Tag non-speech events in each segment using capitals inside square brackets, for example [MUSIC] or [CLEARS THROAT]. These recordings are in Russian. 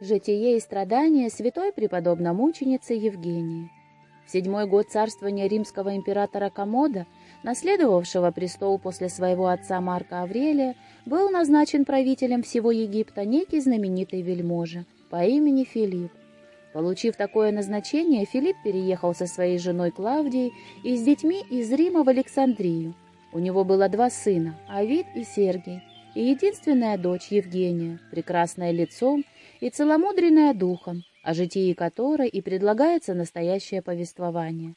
Житие и страдания святой преподобной мученицы Евгении. В седьмой год царствования римского императора Комода, наследовавшего престол после своего отца Марка Аврелия, был назначен правителем всего Египта некий знаменитый вельможа по имени Филипп. Получив такое назначение, Филипп переехал со своей женой Клавдией и с детьми из Рима в Александрию. У него было два сына, Авид и Сергий, и единственная дочь Евгения, прекрасная лицом и целомудренная духом, о житии которой и предлагается настоящее повествование.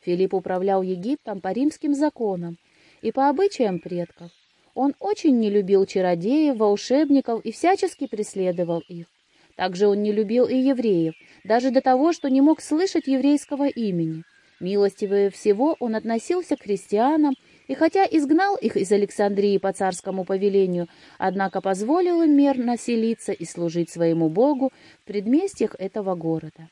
Филипп управлял Египтом по римским законам и по обычаям предков. Он очень не любил чародеев, волшебников и всячески преследовал их. Также он не любил и евреев, даже до того, что не мог слышать еврейского имени. Милостивее всего он относился к христианам и хотя изгнал их из Александрии по царскому повелению, однако позволил им мерно селиться и служить своему Богу в предместьях этого города.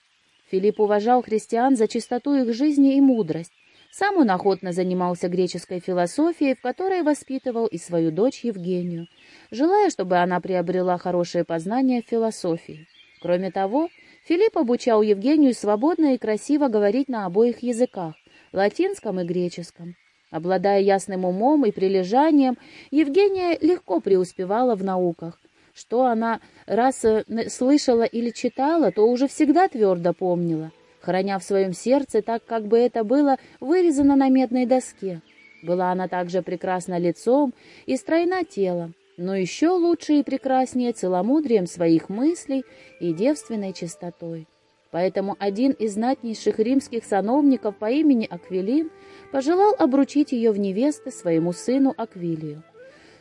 Филипп уважал христиан за чистоту их жизни и мудрость. Сам он охотно занимался греческой философией, в которой воспитывал и свою дочь Евгению, желая, чтобы она приобрела хорошее познание в философии. Кроме того, Филипп обучал Евгению свободно и красиво говорить на обоих языках — латинском и греческом. Обладая ясным умом и прилежанием, Евгения легко преуспевала в науках. Что она раз э, слышала или читала, то уже всегда твердо помнила, храня в своем сердце так, как бы это было вырезано на медной доске. Была она также прекрасна лицом и стройна телом, но еще лучше и прекраснее целомудрием своих мыслей и девственной чистотой. Поэтому один из знатнейших римских сановников по имени Аквилин пожелал обручить ее в невесты своему сыну Аквилию.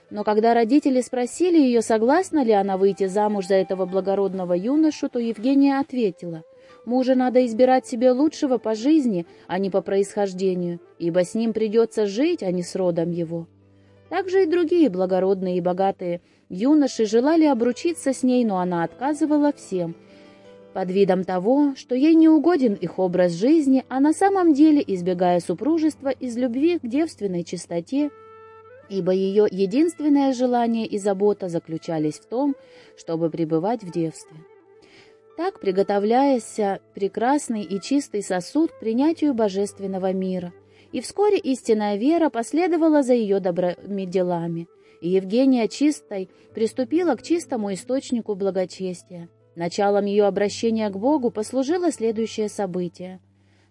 Но когда родители спросили ее, согласна ли она выйти замуж за этого благородного юношу, то Евгения ответила, «Мужа надо избирать себе лучшего по жизни, а не по происхождению, ибо с ним придется жить, а не с родом его». Также и другие благородные и богатые юноши желали обручиться с ней, но она отказывала всем – под видом того, что ей не угоден их образ жизни, а на самом деле избегая супружества из любви к девственной чистоте, ибо ее единственное желание и забота заключались в том, чтобы пребывать в девстве. Так, приготовляясь прекрасный и чистый сосуд к принятию божественного мира, и вскоре истинная вера последовала за ее добрыми делами, и Евгения чистой приступила к чистому источнику благочестия. Началом ее обращения к Богу послужило следующее событие.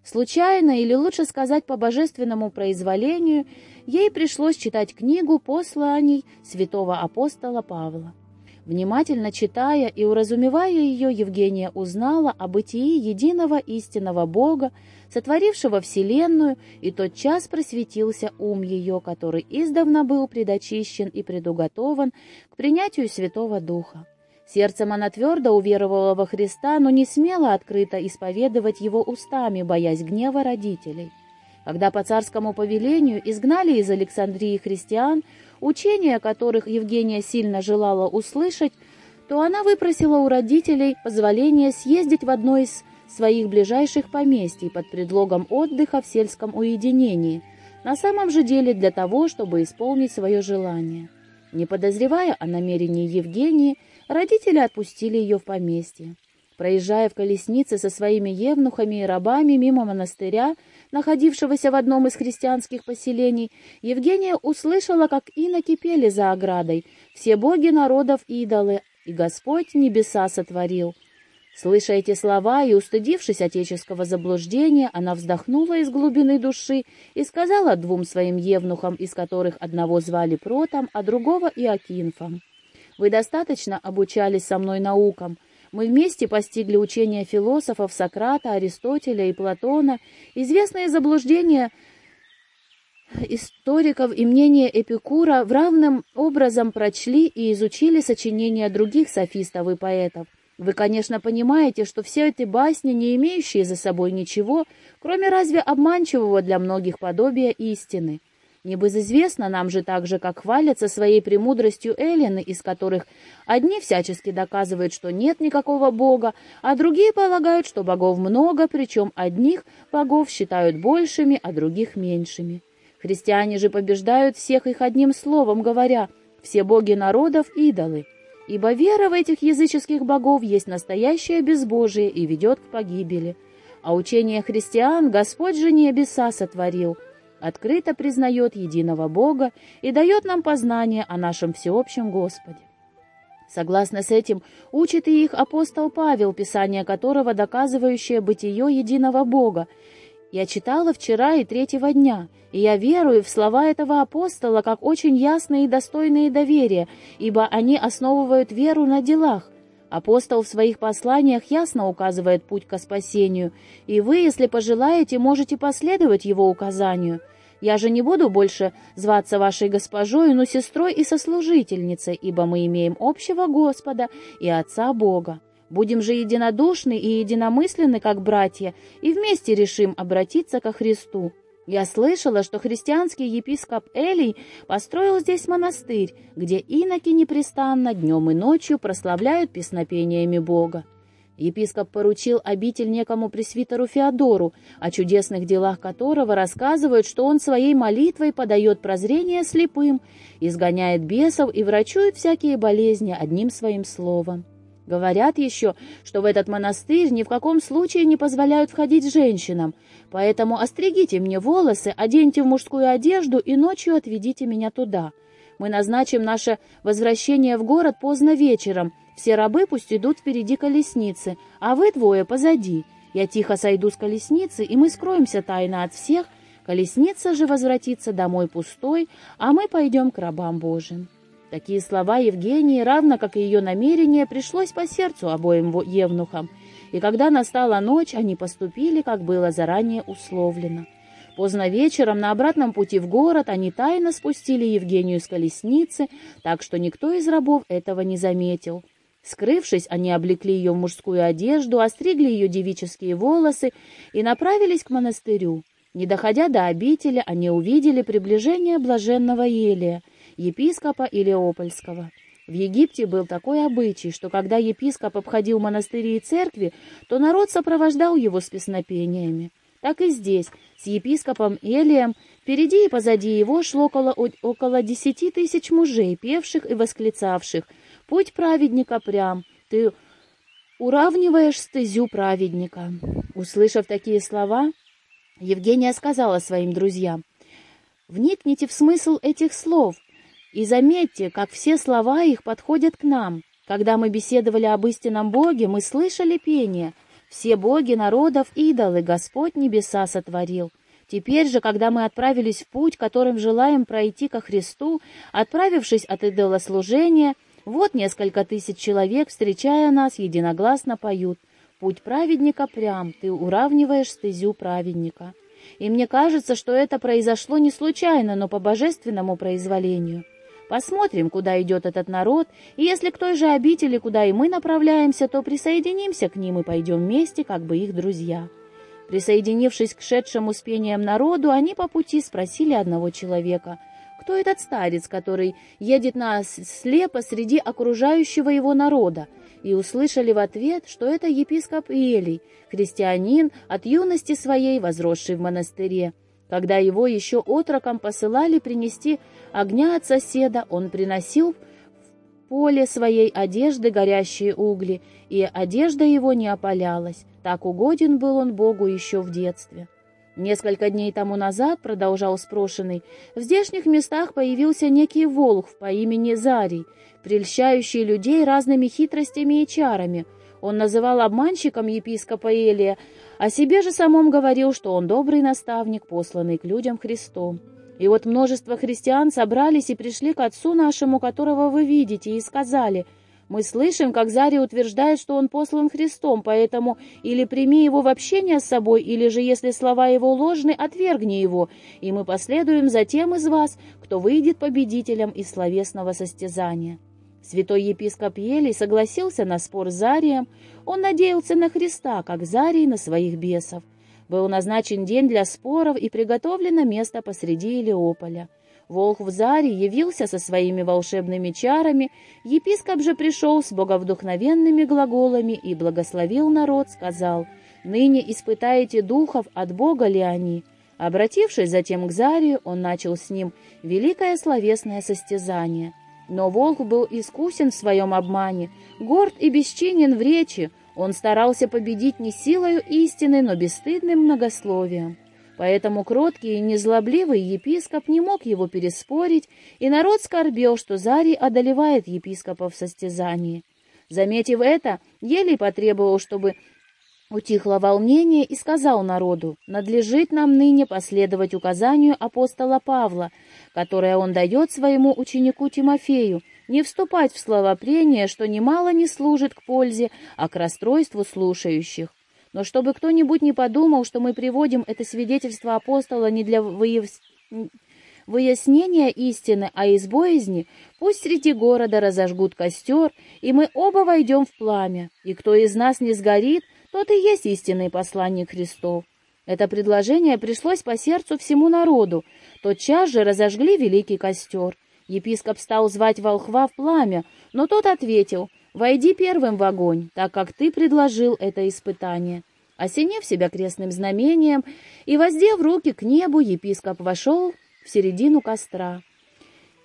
Случайно, или лучше сказать по божественному произволению, ей пришлось читать книгу посланий святого апостола Павла. Внимательно читая и уразумевая ее, Евгения узнала о бытии единого истинного Бога, сотворившего Вселенную, и тот час просветился ум ее, который издавна был предочищен и предуготован к принятию Святого Духа. Сердцем она твердо уверовала во Христа, но не смела открыто исповедовать его устами, боясь гнева родителей. Когда по царскому повелению изгнали из Александрии христиан, учения которых Евгения сильно желала услышать, то она выпросила у родителей позволение съездить в одно из своих ближайших поместий под предлогом отдыха в сельском уединении, на самом же деле для того, чтобы исполнить свое желание. Не подозревая о намерении Евгении, Родители отпустили ее в поместье. Проезжая в колеснице со своими евнухами и рабами мимо монастыря, находившегося в одном из христианских поселений, Евгения услышала, как иноки пели за оградой «Все боги народов идолы, и Господь небеса сотворил». Слыша эти слова и устыдившись отеческого заблуждения, она вздохнула из глубины души и сказала двум своим евнухам, из которых одного звали Протом, а другого Иокинфом. Вы достаточно обучались со мной наукам. Мы вместе постигли учения философов Сократа, Аристотеля и Платона, известные заблуждения историков и мнения Эпикура в равным образом прочли и изучили сочинения других софистов и поэтов. Вы, конечно, понимаете, что все эти басни, не имеющие за собой ничего, кроме разве обманчивого для многих подобия истины. Небезызвестно нам же так же, как хвалятся своей премудростью эллины, из которых одни всячески доказывают, что нет никакого бога, а другие полагают, что богов много, причем одних богов считают большими, а других меньшими. Христиане же побеждают всех их одним словом, говоря «все боги народов – идолы». ибо вера в этих языческих богов есть настоящее безбожие и ведет к погибели. А учение христиан Господь же небеса сотворил, открыто признает единого Бога и дает нам познание о нашем всеобщем Господе. Согласно с этим, учит и их апостол Павел, писание которого доказывающее бытие единого Бога. Я читала вчера и третьего дня, и я верую в слова этого апостола как очень ясные и достойные доверия, ибо они основывают веру на делах. Апостол в своих посланиях ясно указывает путь к спасению, и вы, если пожелаете, можете последовать его указанию – я же не буду больше зваться вашей госпожой, но сестрой и сослужительницей, ибо мы имеем общего Господа и Отца Бога. Будем же единодушны и единомысленны, как братья, и вместе решим обратиться ко Христу. Я слышала, что христианский епископ Элий построил здесь монастырь, где иноки непрестанно днем и ночью прославляют песнопениями Бога. Епископ поручил обитель некому пресвитеру Феодору, о чудесных делах которого рассказывают, что он своей молитвой подает прозрение слепым, изгоняет бесов и врачует всякие болезни одним своим словом. Говорят еще, что в этот монастырь ни в каком случае не позволяют входить женщинам, поэтому остригите мне волосы, оденьте в мужскую одежду и ночью отведите меня туда. Мы назначим наше возвращение в город поздно вечером, все рабы пусть идут впереди колесницы, а вы двое позади. Я тихо сойду с колесницы, и мы скроемся тайно от всех. Колесница же возвратится домой пустой, а мы пойдем к рабам Божьим». Такие слова Евгении, равно как и ее намерение, пришлось по сердцу обоим евнухам, и когда настала ночь, они поступили, как было заранее условлено. Поздно вечером на обратном пути в город они тайно спустили Евгению с колесницы, так что никто из рабов этого не заметил. Скрывшись, они облекли ее в мужскую одежду, остригли ее девические волосы и направились к монастырю. Не доходя до обители, они увидели приближение блаженного Елия, епископа Илеопольского. В Египте был такой обычай, что когда епископ обходил монастыри и церкви, то народ сопровождал его с песнопениями. Так и здесь, с епископом Элием, впереди и позади его шло около, около десяти тысяч мужей, певших и восклицавших — Путь праведника прям, ты уравниваешь стезю праведника. Услышав такие слова, Евгения сказала своим друзьям, «Вникните в смысл этих слов и заметьте, как все слова их подходят к нам. Когда мы беседовали об истинном Боге, мы слышали пение. Все боги народов идолы Господь небеса сотворил. Теперь же, когда мы отправились в путь, которым желаем пройти ко Христу, отправившись от идолослужения, вот несколько тысяч человек, встречая нас, единогласно поют «Путь праведника прям, ты уравниваешь стезю праведника». И мне кажется, что это произошло не случайно, но по божественному произволению. Посмотрим, куда идет этот народ, и если к той же обители, куда и мы направляемся, то присоединимся к ним и пойдем вместе, как бы их друзья». Присоединившись к шедшему с пением народу, они по пути спросили одного человека — кто этот старец, который едет нас слепо среди окружающего его народа? И услышали в ответ, что это епископ Иелий, христианин от юности своей, возросший в монастыре. Когда его еще отроком посылали принести огня от соседа, он приносил в поле своей одежды горящие угли, и одежда его не опалялась. Так угоден был он Богу еще в детстве. Несколько дней тому назад, продолжал спрошенный, в здешних местах появился некий волхв по имени Зарий, прельщающий людей разными хитростями и чарами. Он называл обманщиком епископа Элия, о себе же самом говорил, что он добрый наставник, посланный к людям Христом. И вот множество христиан собрались и пришли к отцу нашему, которого вы видите, и сказали — мы слышим, как Зари утверждает, что он послан Христом, поэтому или прими его в общение с собой, или же, если слова его ложны, отвергни его, и мы последуем за тем из вас, кто выйдет победителем из словесного состязания». Святой епископ Елей согласился на спор с Зарием. Он надеялся на Христа, как Зарий на своих бесов. Был назначен день для споров и приготовлено место посреди Илеополя. Волх в Заре явился со своими волшебными чарами, епископ же пришел с боговдухновенными глаголами и благословил народ, сказал, «Ныне испытаете духов, от Бога ли они?» Обратившись затем к Зарию, он начал с ним великое словесное состязание. Но волк был искусен в своем обмане, горд и бесчинен в речи, он старался победить не силою истины, но бесстыдным многословием. Поэтому кроткий и незлобливый епископ не мог его переспорить, и народ скорбел, что Зарий одолевает епископа в состязании. Заметив это, Елей потребовал, чтобы утихло волнение, и сказал народу, «Надлежит нам ныне последовать указанию апостола Павла, которое он дает своему ученику Тимофею, не вступать в словопрение, что немало не служит к пользе, а к расстройству слушающих. Но чтобы кто-нибудь не подумал, что мы приводим это свидетельство апостола не для выяв... выяснения истины, а из боязни, пусть среди города разожгут костер, и мы оба войдем в пламя, и кто из нас не сгорит, тот и есть истинный посланник Христов. Это предложение пришлось по сердцу всему народу. Тотчас же разожгли великий костер. Епископ стал звать волхва в пламя, но тот ответил, «Войди первым в огонь, так как ты предложил это испытание». Осенив себя крестным знамением и воздев руки к небу, епископ вошел в середину костра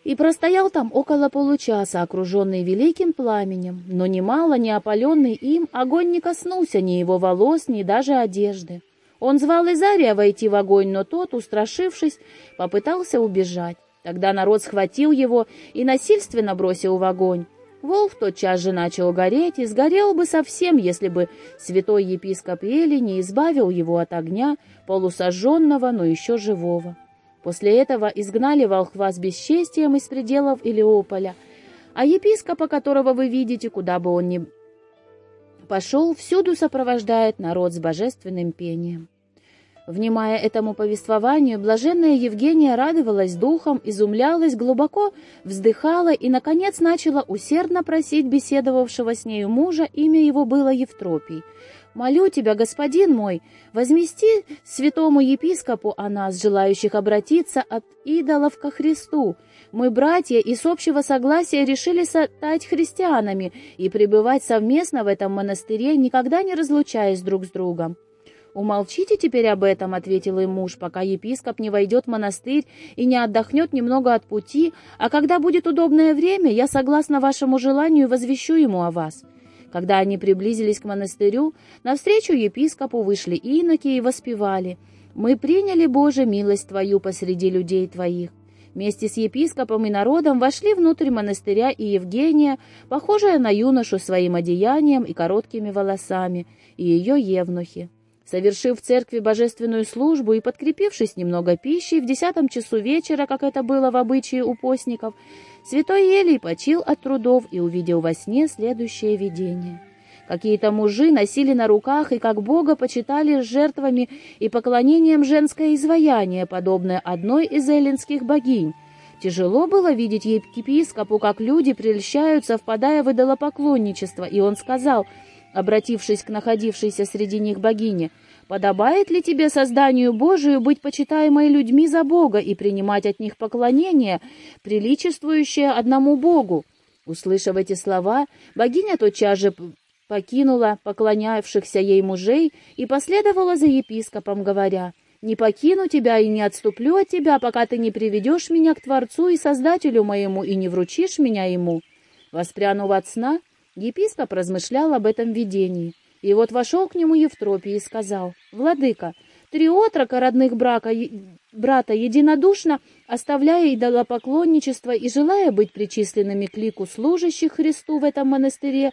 и простоял там около получаса, окруженный великим пламенем, но немало не опаленный им, огонь не коснулся ни его волос, ни даже одежды. Он звал Изария войти в огонь, но тот, устрашившись, попытался убежать. Тогда народ схватил его и насильственно бросил в огонь. Волк тотчас же начал гореть и сгорел бы совсем, если бы святой епископ Эли не избавил его от огня, полусожженного, но еще живого. После этого изгнали волхва с бесчестием из пределов Илиополя, а епископа, которого вы видите, куда бы он ни пошел, всюду сопровождает народ с божественным пением. Внимая этому повествованию, блаженная Евгения радовалась духом, изумлялась, глубоко вздыхала и, наконец, начала усердно просить беседовавшего с нею мужа, имя его было Евтропий. «Молю тебя, господин мой, возмести святому епископу о нас, желающих обратиться от идолов ко Христу. Мы, братья, и с общего согласия решили стать христианами и пребывать совместно в этом монастыре, никогда не разлучаясь друг с другом. «Умолчите теперь об этом», — ответил им муж, «пока епископ не войдет в монастырь и не отдохнет немного от пути, а когда будет удобное время, я, согласно вашему желанию, возвещу ему о вас». Когда они приблизились к монастырю, навстречу епископу вышли иноки и воспевали «Мы приняли, Боже, милость Твою посреди людей Твоих». Вместе с епископом и народом вошли внутрь монастыря и Евгения, похожая на юношу своим одеянием и короткими волосами, и ее евнухи. Совершив в церкви божественную службу и подкрепившись немного пищей в десятом часу вечера, как это было в обычае у постников, святой Елий почил от трудов и увидел во сне следующее видение. Какие-то мужи носили на руках и как Бога почитали жертвами и поклонением женское изваяние, подобное одной из эллинских богинь. Тяжело было видеть епископу, как люди прельщаются, впадая в идолопоклонничество, и он сказал — обратившись к находившейся среди них богине, «Подобает ли тебе, созданию Божию, быть почитаемой людьми за Бога и принимать от них поклонение, приличествующее одному Богу?» Услышав эти слова, богиня тотчас же покинула поклонявшихся ей мужей и последовала за епископом, говоря, «Не покину тебя и не отступлю от тебя, пока ты не приведешь меня к Творцу и Создателю моему и не вручишь меня ему». Воспрянув от сна, Епископ размышлял об этом видении. И вот вошел к нему Евтропий и сказал, «Владыка, три отрока родных брака, брата единодушно, оставляя идолопоклонничество и желая быть причисленными к лику служащих Христу в этом монастыре,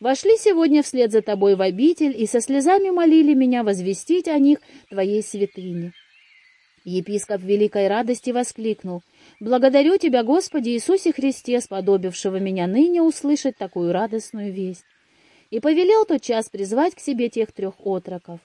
вошли сегодня вслед за тобой в обитель и со слезами молили меня возвестить о них твоей святыне». Епископ великой радости воскликнул — Благодарю Тебя, Господи Иисусе Христе, сподобившего меня ныне услышать такую радостную весть. И повелел тот час призвать к себе тех трех отроков.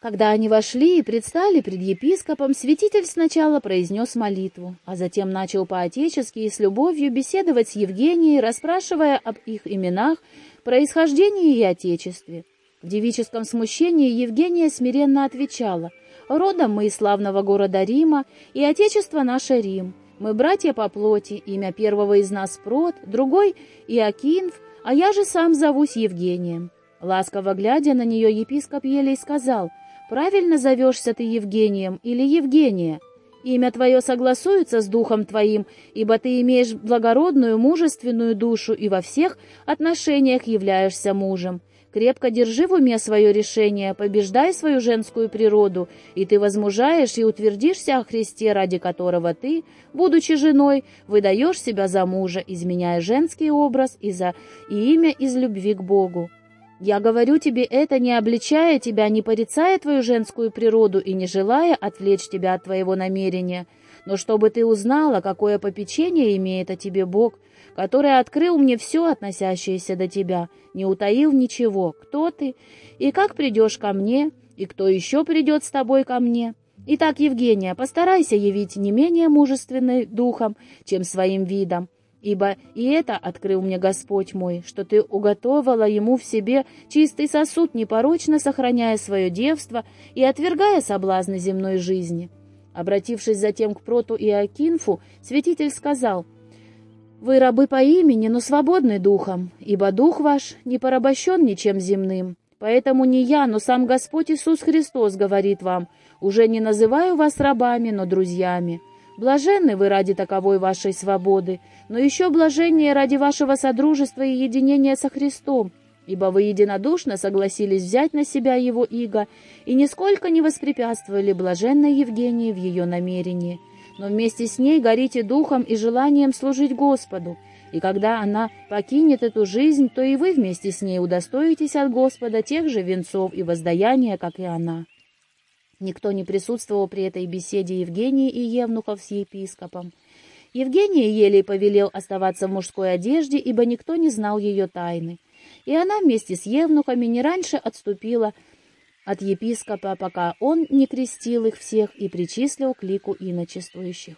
Когда они вошли и предстали пред епископом, святитель сначала произнес молитву, а затем начал по-отечески и с любовью беседовать с Евгенией, расспрашивая об их именах, происхождении и отечестве. В девическом смущении Евгения смиренно отвечала, «Родом мы из славного города Рима, и отечество наше Рим. Мы братья по плоти, имя первого из нас Прот, другой — Иокинф, а я же сам зовусь Евгением». Ласково глядя на нее, епископ елей сказал, «Правильно зовешься ты Евгением или Евгения?» Имя твое согласуется с духом твоим, ибо ты имеешь благородную, мужественную душу и во всех отношениях являешься мужем. Крепко держи в уме свое решение, побеждай свою женскую природу, и ты возмужаешь и утвердишься о Христе, ради которого ты, будучи женой, выдаешь себя за мужа, изменяя женский образ и, за, и имя из любви к Богу. Я говорю тебе это, не обличая тебя, не порицая твою женскую природу и не желая отвлечь тебя от твоего намерения, но чтобы ты узнала, какое попечение имеет о тебе Бог, который открыл мне все, относящееся до тебя, не утаил ничего, кто ты и как придешь ко мне, и кто еще придет с тобой ко мне. Итак, Евгения, постарайся явить не менее мужественный духом, чем своим видом, ибо и это открыл мне Господь мой, что ты уготовила ему в себе чистый сосуд, непорочно сохраняя свое девство и отвергая соблазны земной жизни». Обратившись затем к Проту и святитель сказал — вы рабы по имени, но свободны духом, ибо дух ваш не порабощен ничем земным. Поэтому не я, но сам Господь Иисус Христос говорит вам, уже не называю вас рабами, но друзьями. Блаженны вы ради таковой вашей свободы, но еще блаженнее ради вашего содружества и единения со Христом, ибо вы единодушно согласились взять на себя его иго и нисколько не воспрепятствовали блаженной Евгении в ее намерении но вместе с ней горите духом и желанием служить Господу. И когда она покинет эту жизнь, то и вы вместе с ней удостоитесь от Господа тех же венцов и воздаяния, как и она». Никто не присутствовал при этой беседе Евгении и Евнухов с епископом. Евгения еле повелел оставаться в мужской одежде, ибо никто не знал ее тайны. И она вместе с Евнухами не раньше отступила от епископа, пока он не крестил их всех и причислил к лику иночествующих.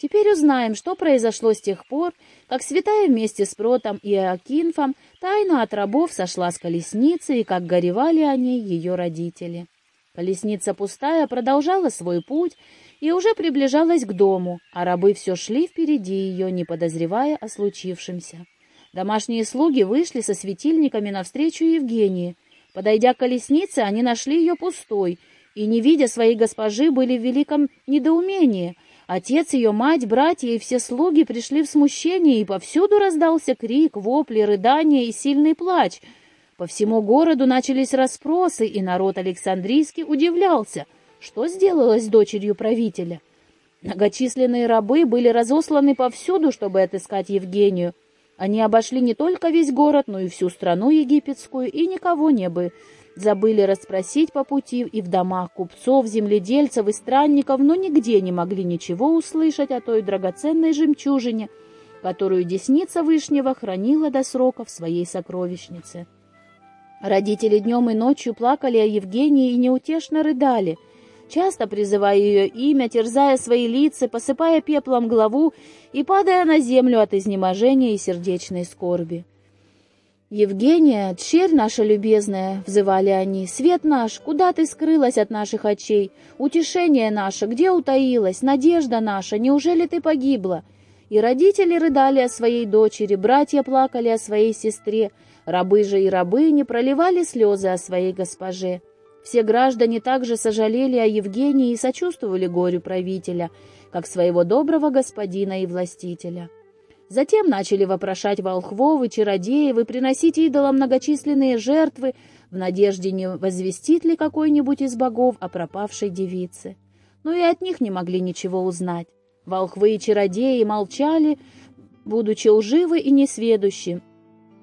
Теперь узнаем, что произошло с тех пор, как святая вместе с Протом и Акинфом тайно от рабов сошла с колесницы и как горевали о ней ее родители. Колесница пустая продолжала свой путь и уже приближалась к дому, а рабы все шли впереди ее, не подозревая о случившемся. Домашние слуги вышли со светильниками навстречу Евгении — Подойдя к колеснице, они нашли ее пустой, и, не видя своей госпожи, были в великом недоумении. Отец, ее мать, братья и все слуги пришли в смущение, и повсюду раздался крик, вопли, рыдания и сильный плач. По всему городу начались расспросы, и народ Александрийский удивлялся, что сделалось дочерью правителя. Многочисленные рабы были разосланы повсюду, чтобы отыскать Евгению, они обошли не только весь город, но и всю страну египетскую, и никого не бы забыли расспросить по пути и в домах купцов, земледельцев и странников, но нигде не могли ничего услышать о той драгоценной жемчужине, которую десница Вышнего хранила до срока в своей сокровищнице. Родители днем и ночью плакали о Евгении и неутешно рыдали — часто призывая ее имя, терзая свои лица, посыпая пеплом главу и падая на землю от изнеможения и сердечной скорби. «Евгения, черь наша любезная!» — взывали они. «Свет наш, куда ты скрылась от наших очей? Утешение наше, где утаилась? Надежда наша, неужели ты погибла?» И родители рыдали о своей дочери, братья плакали о своей сестре, рабы же и рабыни проливали слезы о своей госпоже. Все граждане также сожалели о Евгении и сочувствовали горю правителя, как своего доброго господина и властителя. Затем начали вопрошать волхвов и чародеев и приносить идолам многочисленные жертвы в надежде, не возвестит ли какой-нибудь из богов о пропавшей девице. Но и от них не могли ничего узнать. Волхвы и чародеи молчали, будучи лживы и несведущи,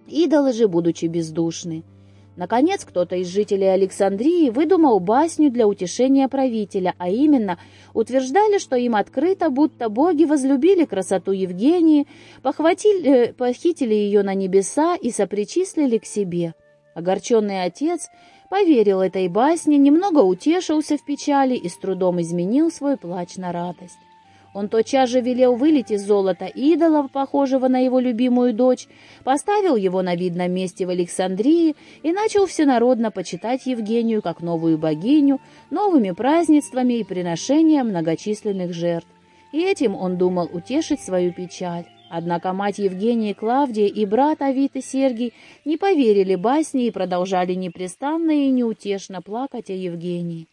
идолы же, будучи бездушны. Наконец, кто-то из жителей Александрии выдумал басню для утешения правителя, а именно утверждали, что им открыто, будто боги возлюбили красоту Евгении, похватили, э, похитили ее на небеса и сопричислили к себе. Огорченный отец поверил этой басне, немного утешился в печали и с трудом изменил свой плач на радость. Он тотчас же велел вылить из золота идола, похожего на его любимую дочь, поставил его на видном месте в Александрии и начал всенародно почитать Евгению как новую богиню, новыми празднествами и приношением многочисленных жертв. И этим он думал утешить свою печаль. Однако мать Евгении Клавдия и брат Авит и Сергий не поверили басне и продолжали непрестанно и неутешно плакать о Евгении.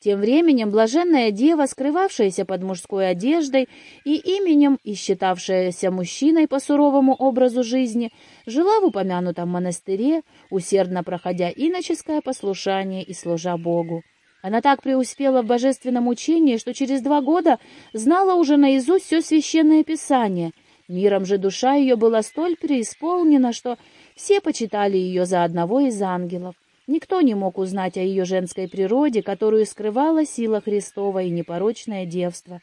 Тем временем блаженная дева, скрывавшаяся под мужской одеждой и именем и считавшаяся мужчиной по суровому образу жизни, жила в упомянутом монастыре, усердно проходя иноческое послушание и служа Богу. Она так преуспела в божественном учении, что через два года знала уже наизусть все священное писание. Миром же душа ее была столь преисполнена, что все почитали ее за одного из ангелов. Никто не мог узнать о ее женской природе, которую скрывала сила Христова и непорочное девство.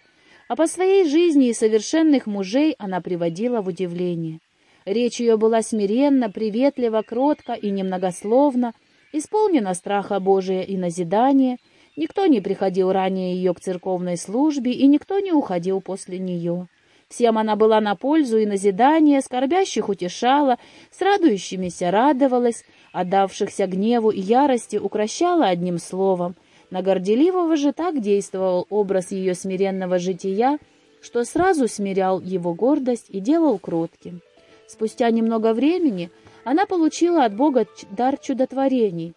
А по своей жизни и совершенных мужей она приводила в удивление. Речь ее была смиренна, приветлива, кротка и немногословна, исполнена страха Божия и назидания. Никто не приходил ранее ее к церковной службе, и никто не уходил после нее. Всем она была на пользу и назидание, скорбящих утешала, с радующимися радовалась, отдавшихся гневу и ярости укращала одним словом. На горделивого же так действовал образ ее смиренного жития, что сразу смирял его гордость и делал кротким. Спустя немного времени она получила от Бога дар чудотворений.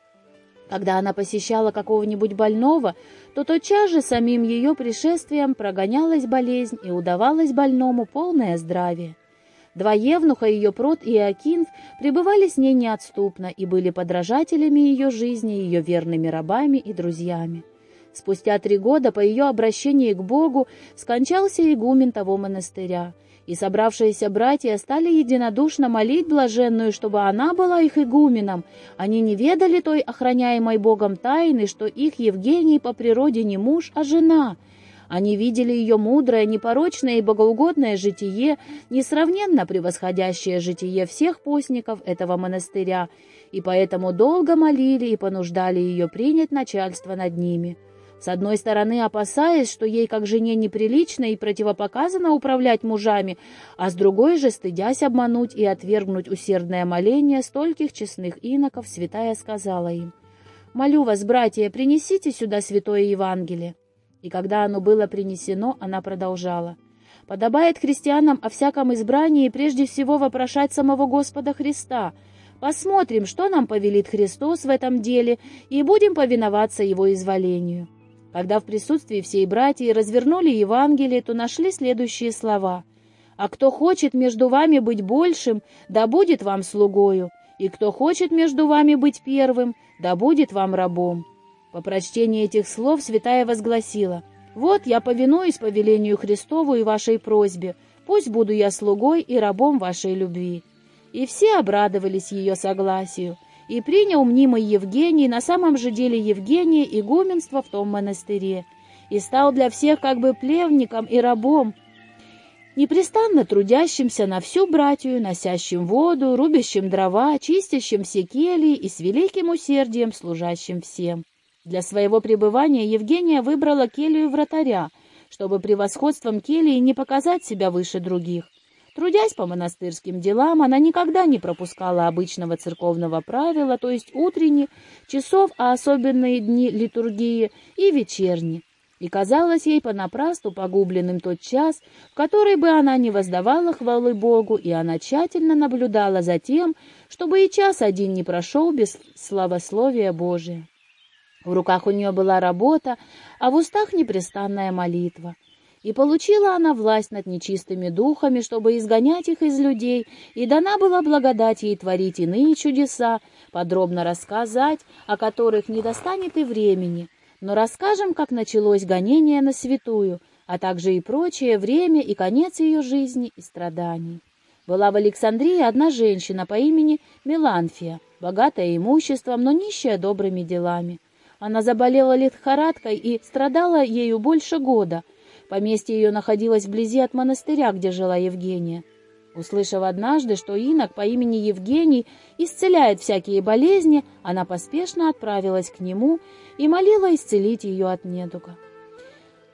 Когда она посещала какого-нибудь больного, то тотчас же самим ее пришествием прогонялась болезнь и удавалось больному полное здравие. Два евнуха, ее прот и Иокинф, пребывали с ней неотступно и были подражателями ее жизни, ее верными рабами и друзьями. Спустя три года по ее обращении к Богу скончался игумен того монастыря, и собравшиеся братья стали единодушно молить блаженную, чтобы она была их игуменом. Они не ведали той охраняемой Богом тайны, что их Евгений по природе не муж, а жена — они видели ее мудрое, непорочное и богоугодное житие, несравненно превосходящее житие всех постников этого монастыря, и поэтому долго молили и понуждали ее принять начальство над ними. С одной стороны, опасаясь, что ей как жене неприлично и противопоказано управлять мужами, а с другой же, стыдясь обмануть и отвергнуть усердное моление стольких честных иноков, святая сказала им, «Молю вас, братья, принесите сюда святое Евангелие». И когда оно было принесено, она продолжала. «Подобает христианам о всяком избрании прежде всего вопрошать самого Господа Христа. Посмотрим, что нам повелит Христос в этом деле, и будем повиноваться Его изволению». Когда в присутствии всей братьи развернули Евангелие, то нашли следующие слова. «А кто хочет между вами быть большим, да будет вам слугою, и кто хочет между вами быть первым, да будет вам рабом». По прочтении этих слов святая возгласила, «Вот я повинуюсь повелению Христову и вашей просьбе, пусть буду я слугой и рабом вашей любви». И все обрадовались ее согласию, и принял мнимый Евгений, на самом же деле Евгения, игуменство в том монастыре, и стал для всех как бы плевником и рабом, непрестанно трудящимся на всю братью, носящим воду, рубящим дрова, чистящим все кельи и с великим усердием служащим всем. Для своего пребывания Евгения выбрала келью вратаря, чтобы превосходством кельи не показать себя выше других. Трудясь по монастырским делам, она никогда не пропускала обычного церковного правила, то есть утренних часов, а особенные дни литургии и вечерни. И казалось ей понапрасну погубленным тот час, в который бы она не воздавала хвалы Богу, и она тщательно наблюдала за тем, чтобы и час один не прошел без славословия Божия. В руках у нее была работа, а в устах непрестанная молитва. И получила она власть над нечистыми духами, чтобы изгонять их из людей, и дана была благодать ей творить иные чудеса, подробно рассказать, о которых не достанет и времени. Но расскажем, как началось гонение на святую, а также и прочее время и конец ее жизни и страданий. Была в Александрии одна женщина по имени Меланфия, богатая имуществом, но нищая добрыми делами. Она заболела лихорадкой и страдала ею больше года. Поместье ее находилось вблизи от монастыря, где жила Евгения. Услышав однажды, что инок по имени Евгений исцеляет всякие болезни, она поспешно отправилась к нему и молила исцелить ее от недуга.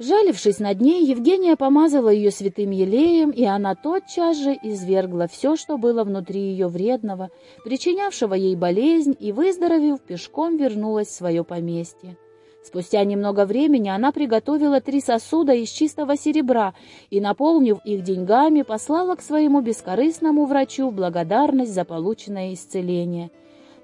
Жалившись над ней, Евгения помазала ее святым елеем, и она тотчас же извергла все, что было внутри ее вредного, причинявшего ей болезнь, и, выздоровев, пешком вернулась в свое поместье. Спустя немного времени она приготовила три сосуда из чистого серебра и, наполнив их деньгами, послала к своему бескорыстному врачу благодарность за полученное исцеление.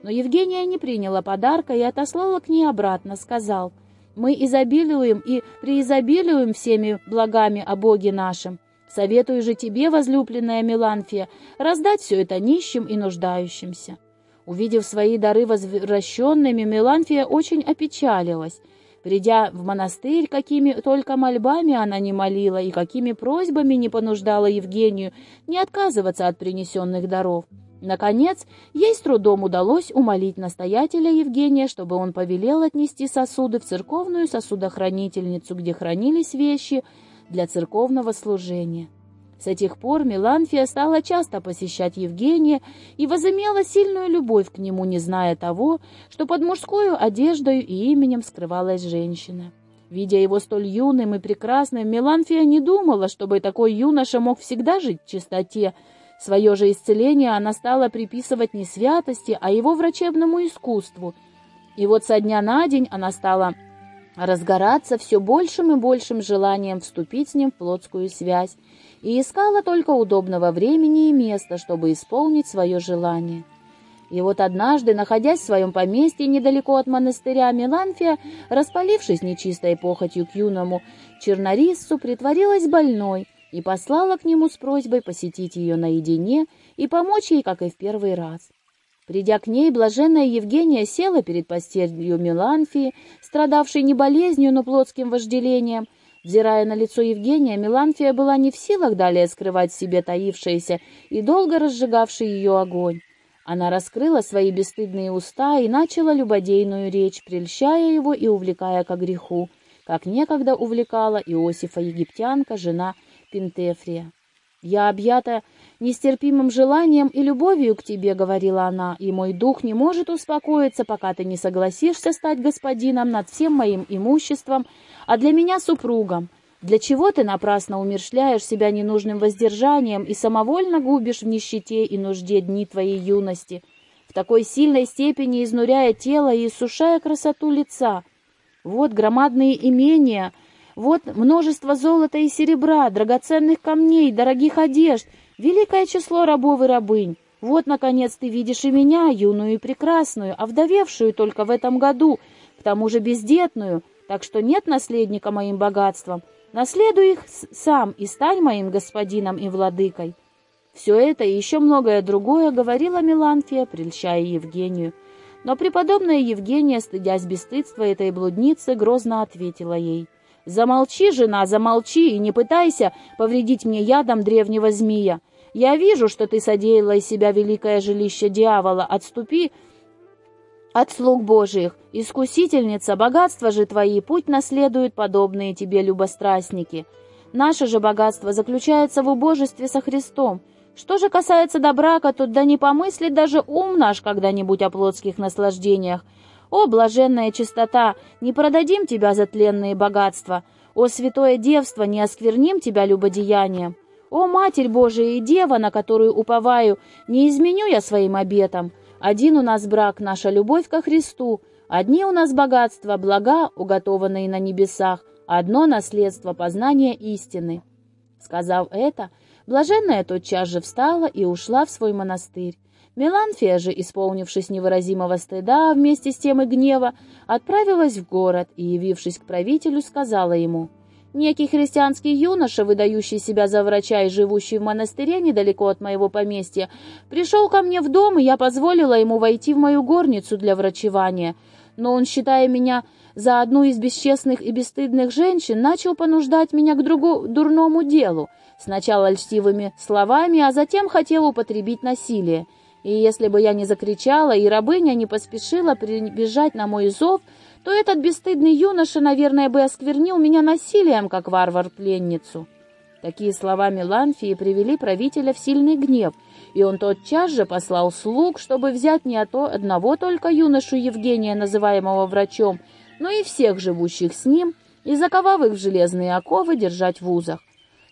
Но Евгения не приняла подарка и отослала к ней обратно, сказал — Мы изобилуем и преизобилуем всеми благами о Боге нашем. Советую же тебе, возлюбленная Меланфия, раздать все это нищим и нуждающимся». Увидев свои дары возвращенными, Меланфия очень опечалилась. Придя в монастырь, какими только мольбами она не молила и какими просьбами не понуждала Евгению не отказываться от принесенных даров. Наконец, ей с трудом удалось умолить настоятеля Евгения, чтобы он повелел отнести сосуды в церковную сосудохранительницу, где хранились вещи для церковного служения. С этих пор Меланфия стала часто посещать Евгения и возымела сильную любовь к нему, не зная того, что под мужской одеждой и именем скрывалась женщина. Видя его столь юным и прекрасным, Меланфия не думала, чтобы такой юноша мог всегда жить в чистоте. Свое же исцеление она стала приписывать не святости, а его врачебному искусству. И вот со дня на день она стала разгораться все большим и большим желанием вступить с ним в плотскую связь, и искала только удобного времени и места, чтобы исполнить свое желание. И вот однажды, находясь в своем поместье недалеко от монастыря Меланфия, распалившись нечистой похотью к юному чернориссу, притворилась больной и послала к нему с просьбой посетить ее наедине и помочь ей, как и в первый раз. Придя к ней, блаженная Евгения села перед постелью Меланфии, страдавшей не болезнью, но плотским вожделением, Взирая на лицо Евгения, Меланфия была не в силах далее скрывать себе таившееся и долго разжигавший ее огонь. Она раскрыла свои бесстыдные уста и начала любодейную речь, прельщая его и увлекая ко греху, как некогда увлекала Иосифа египтянка, жена Пентефрия. «Я объята нестерпимым желанием и любовью к тебе», — говорила она, — «и мой дух не может успокоиться, пока ты не согласишься стать господином над всем моим имуществом, а для меня супругом. Для чего ты напрасно умершляешь себя ненужным воздержанием и самовольно губишь в нищете и нужде дни твоей юности, в такой сильной степени изнуряя тело и иссушая красоту лица? Вот громадные имения — вот множество золота и серебра, драгоценных камней, дорогих одежд, великое число рабов и рабынь. Вот, наконец, ты видишь и меня, юную и прекрасную, овдовевшую только в этом году, к тому же бездетную, так что нет наследника моим богатствам. Наследуй их сам и стань моим господином и владыкой». Все это и еще многое другое говорила Меланфия, прельщая Евгению. Но преподобная Евгения, стыдясь бесстыдства этой блудницы, грозно ответила ей — «Замолчи, жена, замолчи, и не пытайся повредить мне ядом древнего змея. Я вижу, что ты содеяла из себя великое жилище дьявола. Отступи от слуг Божиих. Искусительница, богатства же твои, путь наследуют подобные тебе любострастники. Наше же богатство заключается в убожестве со Христом. Что же касается до брака, то да не помыслит даже ум наш когда-нибудь о плотских наслаждениях, о, блаженная чистота, не продадим тебя за тленные богатства. О, святое девство, не оскверним тебя любодеянием. О, Матерь Божия и Дева, на которую уповаю, не изменю я своим обетом. Один у нас брак, наша любовь ко Христу. Одни у нас богатства, блага, уготованные на небесах, одно наследство познания истины». Сказав это, блаженная тотчас же встала и ушла в свой монастырь. Меланфия же, исполнившись невыразимого стыда, вместе с тем и гнева, отправилась в город и, явившись к правителю, сказала ему, «Некий христианский юноша, выдающий себя за врача и живущий в монастыре недалеко от моего поместья, пришел ко мне в дом, и я позволила ему войти в мою горницу для врачевания. Но он, считая меня за одну из бесчестных и бесстыдных женщин, начал понуждать меня к другу, дурному делу, сначала льстивыми словами, а затем хотел употребить насилие». И если бы я не закричала, и рабыня не поспешила прибежать на мой зов, то этот бесстыдный юноша, наверное, бы осквернил меня насилием, как варвар-пленницу». Такие слова Меланфии привели правителя в сильный гнев, и он тотчас же послал слуг, чтобы взять не то одного только юношу Евгения, называемого врачом, но и всех живущих с ним, и заковав их в железные оковы, держать в узах.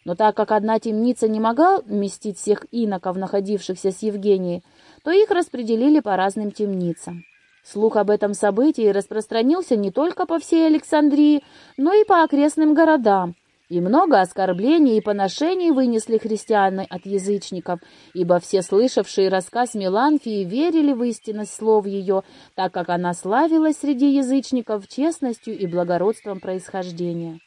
Но так как одна темница не могла вместить всех иноков, находившихся с Евгенией, то их распределили по разным темницам. Слух об этом событии распространился не только по всей Александрии, но и по окрестным городам. И много оскорблений и поношений вынесли христианы от язычников, ибо все слышавшие рассказ Меланфии верили в истинность слов ее, так как она славилась среди язычников честностью и благородством происхождения.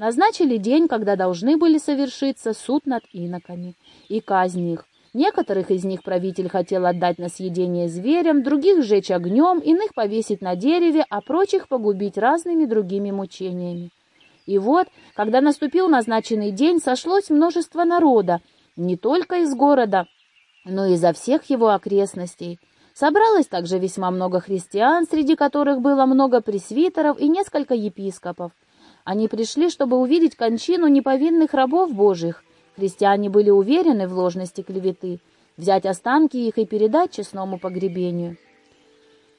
Назначили день, когда должны были совершиться суд над иноками и казнь их. Некоторых из них правитель хотел отдать на съедение зверям, других сжечь огнем, иных повесить на дереве, а прочих погубить разными другими мучениями. И вот, когда наступил назначенный день, сошлось множество народа, не только из города, но и изо всех его окрестностей. Собралось также весьма много христиан, среди которых было много пресвитеров и несколько епископов. Они пришли, чтобы увидеть кончину неповинных рабов Божьих. Христиане были уверены в ложности клеветы, взять останки их и передать честному погребению.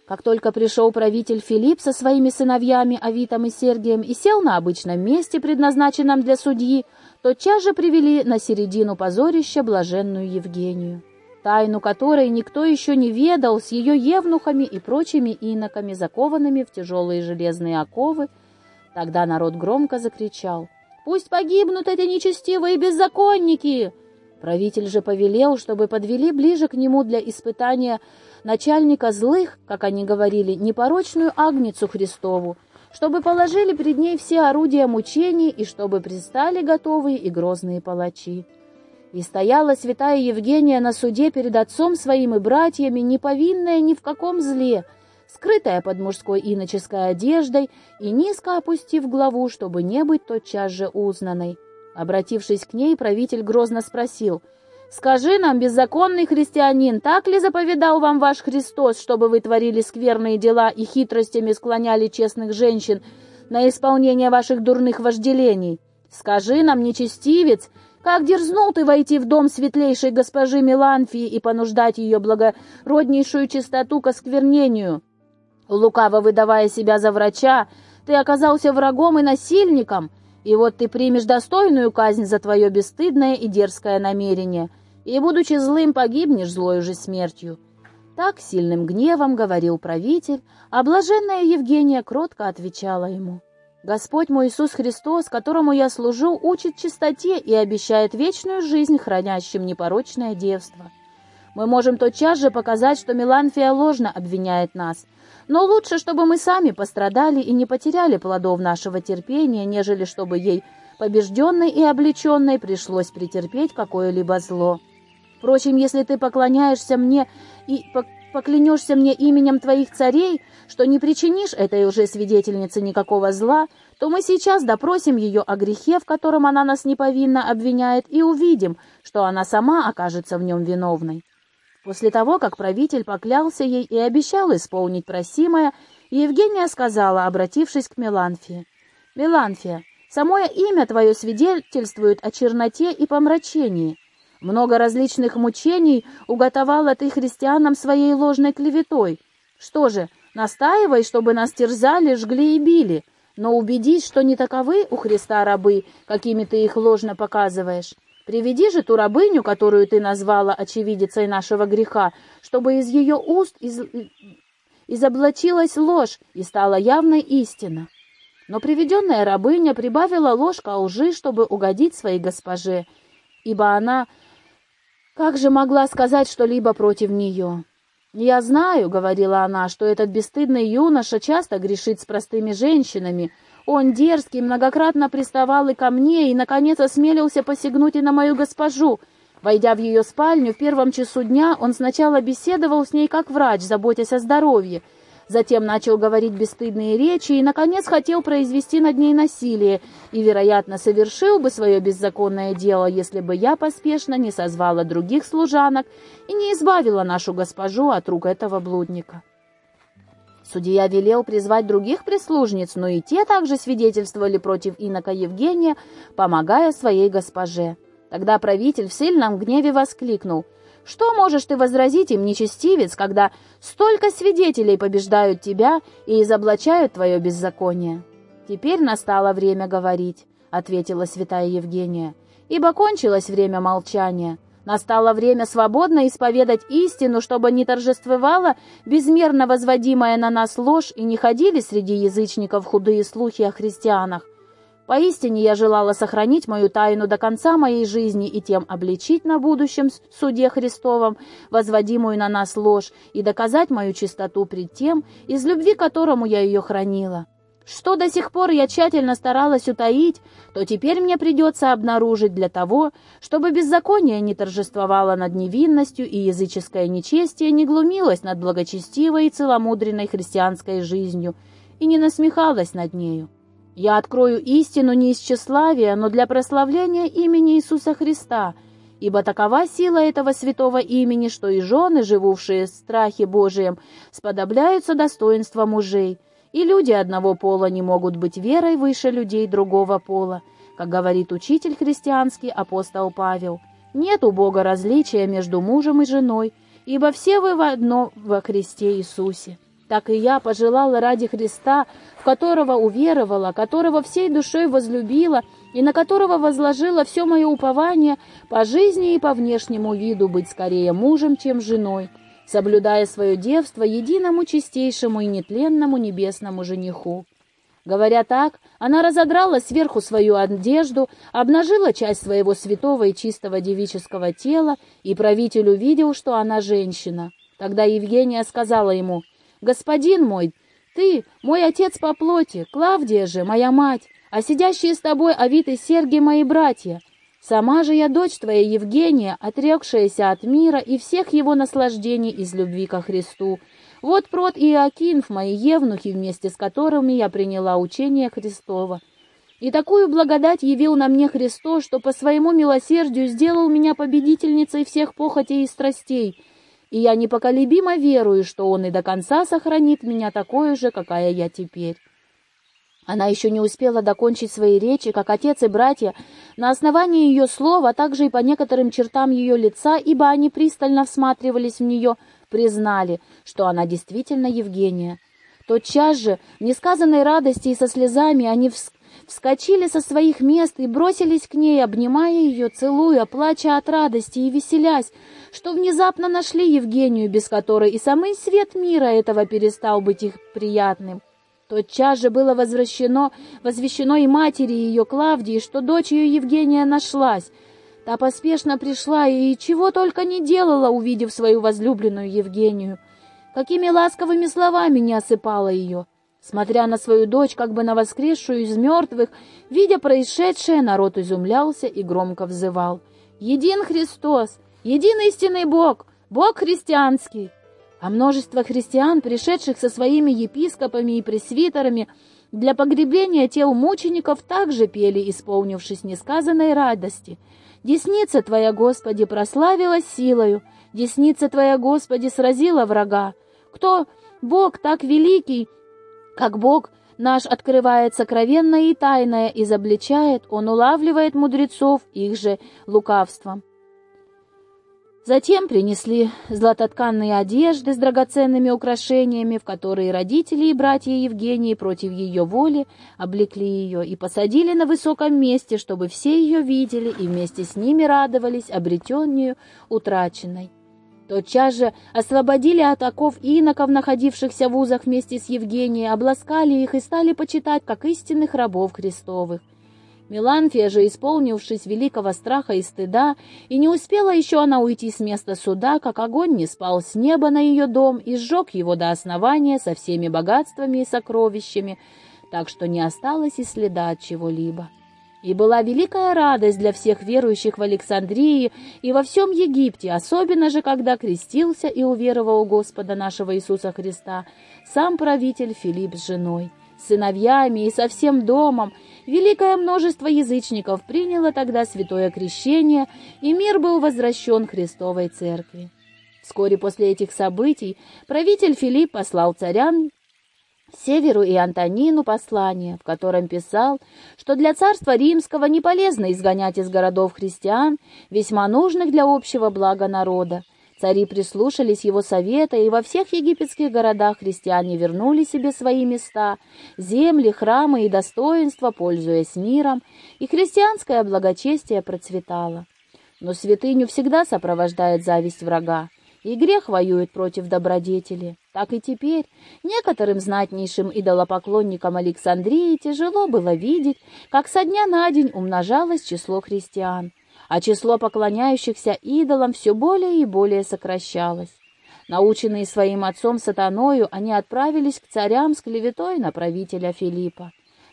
Как только пришел правитель Филипп со своими сыновьями Авитом и Сергием и сел на обычном месте, предназначенном для судьи, тотчас же привели на середину позорища блаженную Евгению, тайну которой никто еще не ведал с ее евнухами и прочими иноками, закованными в тяжелые железные оковы. Тогда народ громко закричал «Пусть погибнут эти нечестивые беззаконники!» Правитель же повелел, чтобы подвели ближе к нему для испытания начальника злых, как они говорили, непорочную агницу Христову, чтобы положили пред ней все орудия мучений и чтобы пристали готовые и грозные палачи. И стояла святая Евгения на суде перед отцом своим и братьями, не повинная ни в каком зле, скрытая под мужской иноческой одеждой и низко опустив главу, чтобы не быть тотчас же узнанной. Обратившись к ней, правитель грозно спросил, «Скажи нам, беззаконный христианин, так ли заповедал вам ваш Христос, чтобы вы творили скверные дела и хитростями склоняли честных женщин на исполнение ваших дурных вожделений? Скажи нам, нечестивец, как дерзнул ты войти в дом светлейшей госпожи Меланфии и понуждать ее благороднейшую чистоту к осквернению? Лукаво выдавая себя за врача, ты оказался врагом и насильником, и вот ты примешь достойную казнь за твое бесстыдное и дерзкое намерение, и, будучи злым, погибнешь злой уже смертью». Так сильным гневом говорил правитель, а блаженная Евгения кротко отвечала ему. «Господь мой Иисус Христос, которому я служу, учит чистоте и обещает вечную жизнь хранящим непорочное девство. Мы можем тотчас же показать, что Меланфия ложно обвиняет нас, но лучше, чтобы мы сами пострадали и не потеряли плодов нашего терпения, нежели чтобы ей, побежденной и облеченной, пришлось претерпеть какое-либо зло. Впрочем, если ты поклоняешься мне и поклянешься мне именем твоих царей, что не причинишь этой уже свидетельнице никакого зла, то мы сейчас допросим ее о грехе, в котором она нас неповинно обвиняет, и увидим, что она сама окажется в нем виновной. После того, как правитель поклялся ей и обещал исполнить просимое, Евгения сказала, обратившись к Меланфии, «Меланфия, самое имя твое свидетельствует о черноте и помрачении. Много различных мучений уготовала ты христианам своей ложной клеветой. Что же, настаивай, чтобы нас терзали, жгли и били, но убедись, что не таковы у Христа рабы, какими ты их ложно показываешь». Приведи же ту рабыню, которую ты назвала очевидицей нашего греха, чтобы из ее уст из... изоблачилась ложь и стала явной истина. Но приведенная рабыня прибавила ложь ко лжи, чтобы угодить своей госпоже, ибо она как же могла сказать что-либо против нее? «Я знаю, — говорила она, — что этот бесстыдный юноша часто грешит с простыми женщинами, — он дерзкий, многократно приставал и ко мне, и, наконец, осмелился посягнуть и на мою госпожу. Войдя в ее спальню в первом часу дня, он сначала беседовал с ней как врач, заботясь о здоровье. Затем начал говорить бесстыдные речи и, наконец, хотел произвести над ней насилие и, вероятно, совершил бы свое беззаконное дело, если бы я поспешно не созвала других служанок и не избавила нашу госпожу от рук этого блудника. Судья велел призвать других прислужниц, но и те также свидетельствовали против инока Евгения, помогая своей госпоже. Тогда правитель в сильном гневе воскликнул. «Что можешь ты возразить им, нечестивец, когда столько свидетелей побеждают тебя и изоблачают твое беззаконие?» «Теперь настало время говорить», — ответила святая Евгения, «ибо кончилось время молчания». Настало время свободно исповедать истину, чтобы не торжествовала безмерно возводимая на нас ложь и не ходили среди язычников худые слухи о христианах. Поистине я желала сохранить мою тайну до конца моей жизни и тем обличить на будущем суде Христовом возводимую на нас ложь и доказать мою чистоту пред тем, из любви которому я ее хранила. Что до сих пор я тщательно старалась утаить, то теперь мне придется обнаружить для того, чтобы беззаконие не торжествовало над невинностью и языческое нечестие не глумилось над благочестивой и целомудренной христианской жизнью и не насмехалось над нею. Я открою истину не из тщеславия, но для прославления имени Иисуса Христа, ибо такова сила этого святого имени, что и жены, живувшие в страхе Божием, сподобляются достоинства мужей, и люди одного пола не могут быть верой выше людей другого пола, как говорит учитель христианский апостол Павел. Нет у Бога различия между мужем и женой, ибо все вы в одно во Христе Иисусе так и я пожелала ради Христа, в которого уверовала, которого всей душой возлюбила и на которого возложила все мое упование по жизни и по внешнему виду быть скорее мужем, чем женой, соблюдая свое девство единому чистейшему и нетленному небесному жениху. Говоря так, она разодрала сверху свою одежду, обнажила часть своего святого и чистого девического тела, и правитель увидел, что она женщина. Тогда Евгения сказала ему — «Господин мой, ты мой отец по плоти, Клавдия же моя мать, а сидящие с тобой Авит и Сергий мои братья. Сама же я дочь твоя Евгения, отрекшаяся от мира и всех его наслаждений из любви ко Христу. Вот прот и Иокинф, мои евнухи, вместе с которыми я приняла учение Христова. И такую благодать явил на мне Христос, что по своему милосердию сделал меня победительницей всех похотей и страстей, и я непоколебимо верую, что он и до конца сохранит меня такой же, какая я теперь». Она еще не успела докончить свои речи, как отец и братья, на основании ее слов, а также и по некоторым чертам ее лица, ибо они пристально всматривались в нее, признали, что она действительно Евгения. Тотчас же, в несказанной радости и со слезами, они вскочили со своих мест и бросились к ней, обнимая ее, целуя, плача от радости и веселясь, что внезапно нашли Евгению, без которой и самый свет мира этого перестал быть их приятным. Тотчас же было возвращено, возвещено и матери ее Клавдии, что дочь ее Евгения нашлась. Та поспешно пришла и чего только не делала, увидев свою возлюбленную Евгению. Какими ласковыми словами не осыпала ее. Смотря на свою дочь, как бы на воскресшую из мертвых, видя происшедшее, народ изумлялся и громко взывал. «Един Христос! Един истинный Бог! Бог христианский!» А множество христиан, пришедших со своими епископами и пресвитерами, для погребления тел мучеников также пели, исполнившись несказанной радости. «Десница Твоя, Господи, прославилась силою, десница Твоя, Господи, сразила врага. Кто Бог так великий, как Бог наш открывает сокровенное и тайное, изобличает, Он улавливает мудрецов их же лукавством. Затем принесли златотканные одежды с драгоценными украшениями, в которые родители и братья Евгении против ее воли облекли ее и посадили на высоком месте, чтобы все ее видели и вместе с ними радовались обретеннею утраченной. Тотчас же освободили от оков иноков, находившихся в узах вместе с Евгенией, обласкали их и стали почитать, как истинных рабов Христовых. Меланфия же, исполнившись великого страха и стыда, и не успела еще она уйти с места суда, как огонь не спал с неба на ее дом и сжег его до основания со всеми богатствами и сокровищами, так что не осталось и следа от чего-либо. И была великая радость для всех верующих в Александрии и во всем Египте, особенно же, когда крестился и уверовал Господа нашего Иисуса Христа сам правитель Филипп с женой, сыновьями и со всем домом. Великое множество язычников приняло тогда святое крещение, и мир был возвращен Христовой Церкви. Вскоре после этих событий правитель Филипп послал царям Северу и Антонину послание, в котором писал, что для царства римского не полезно изгонять из городов христиан, весьма нужных для общего блага народа. Цари прислушались его совета, и во всех египетских городах христиане вернули себе свои места, земли, храмы и достоинства, пользуясь миром, и христианское благочестие процветало. Но святыню всегда сопровождает зависть врага и грех воюет против добродетели. Так и теперь некоторым знатнейшим идолопоклонникам Александрии тяжело было видеть, как со дня на день умножалось число христиан, а число поклоняющихся идолам все более и более сокращалось. Наученные своим отцом сатаною, они отправились к царям с клеветой на правителя Филиппа.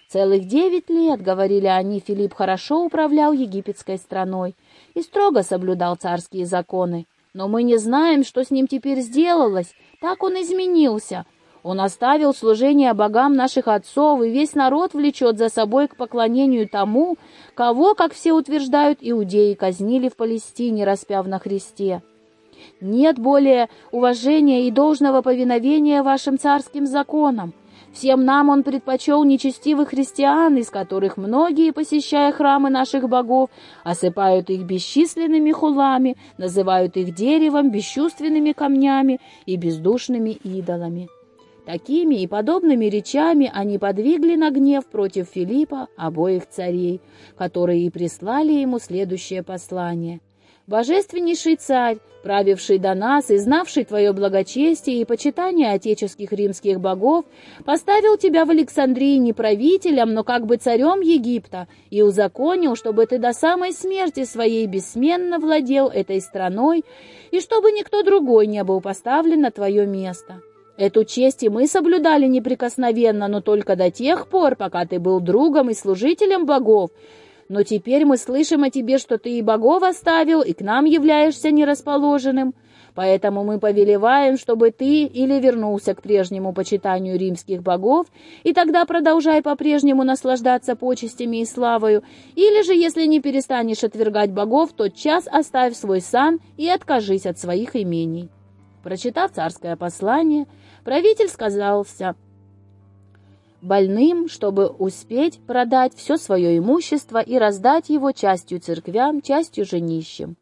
Целых девять лет, говорили они, Филипп хорошо управлял египетской страной и строго соблюдал царские законы. Но мы не знаем, что с ним теперь сделалось. Так он изменился. Он оставил служение богам наших отцов, и весь народ влечет за собой к поклонению тому, кого, как все утверждают, иудеи казнили в Палестине, распяв на Христе. Нет более уважения и должного повиновения вашим царским законам. Всем нам он предпочел нечестивых христиан, из которых многие, посещая храмы наших богов, осыпают их бесчисленными хулами, называют их деревом, бесчувственными камнями и бездушными идолами. Такими и подобными речами они подвигли на гнев против Филиппа обоих царей, которые и прислали ему следующее послание — Божественнейший царь, правивший до нас и знавший твое благочестие и почитание отеческих римских богов, поставил тебя в Александрии не правителем, но как бы царем Египта, и узаконил, чтобы ты до самой смерти своей бессменно владел этой страной, и чтобы никто другой не был поставлен на твое место. Эту честь и мы соблюдали неприкосновенно, но только до тех пор, пока ты был другом и служителем богов, но теперь мы слышим о тебе, что ты и богов оставил, и к нам являешься нерасположенным. Поэтому мы повелеваем, чтобы ты или вернулся к прежнему почитанию римских богов, и тогда продолжай по-прежнему наслаждаться почестями и славою, или же, если не перестанешь отвергать богов, тот час оставь свой сан и откажись от своих имений». Прочитав царское послание, правитель сказался больным, чтобы успеть продать все свое имущество и раздать его частью церквям, частью женищем.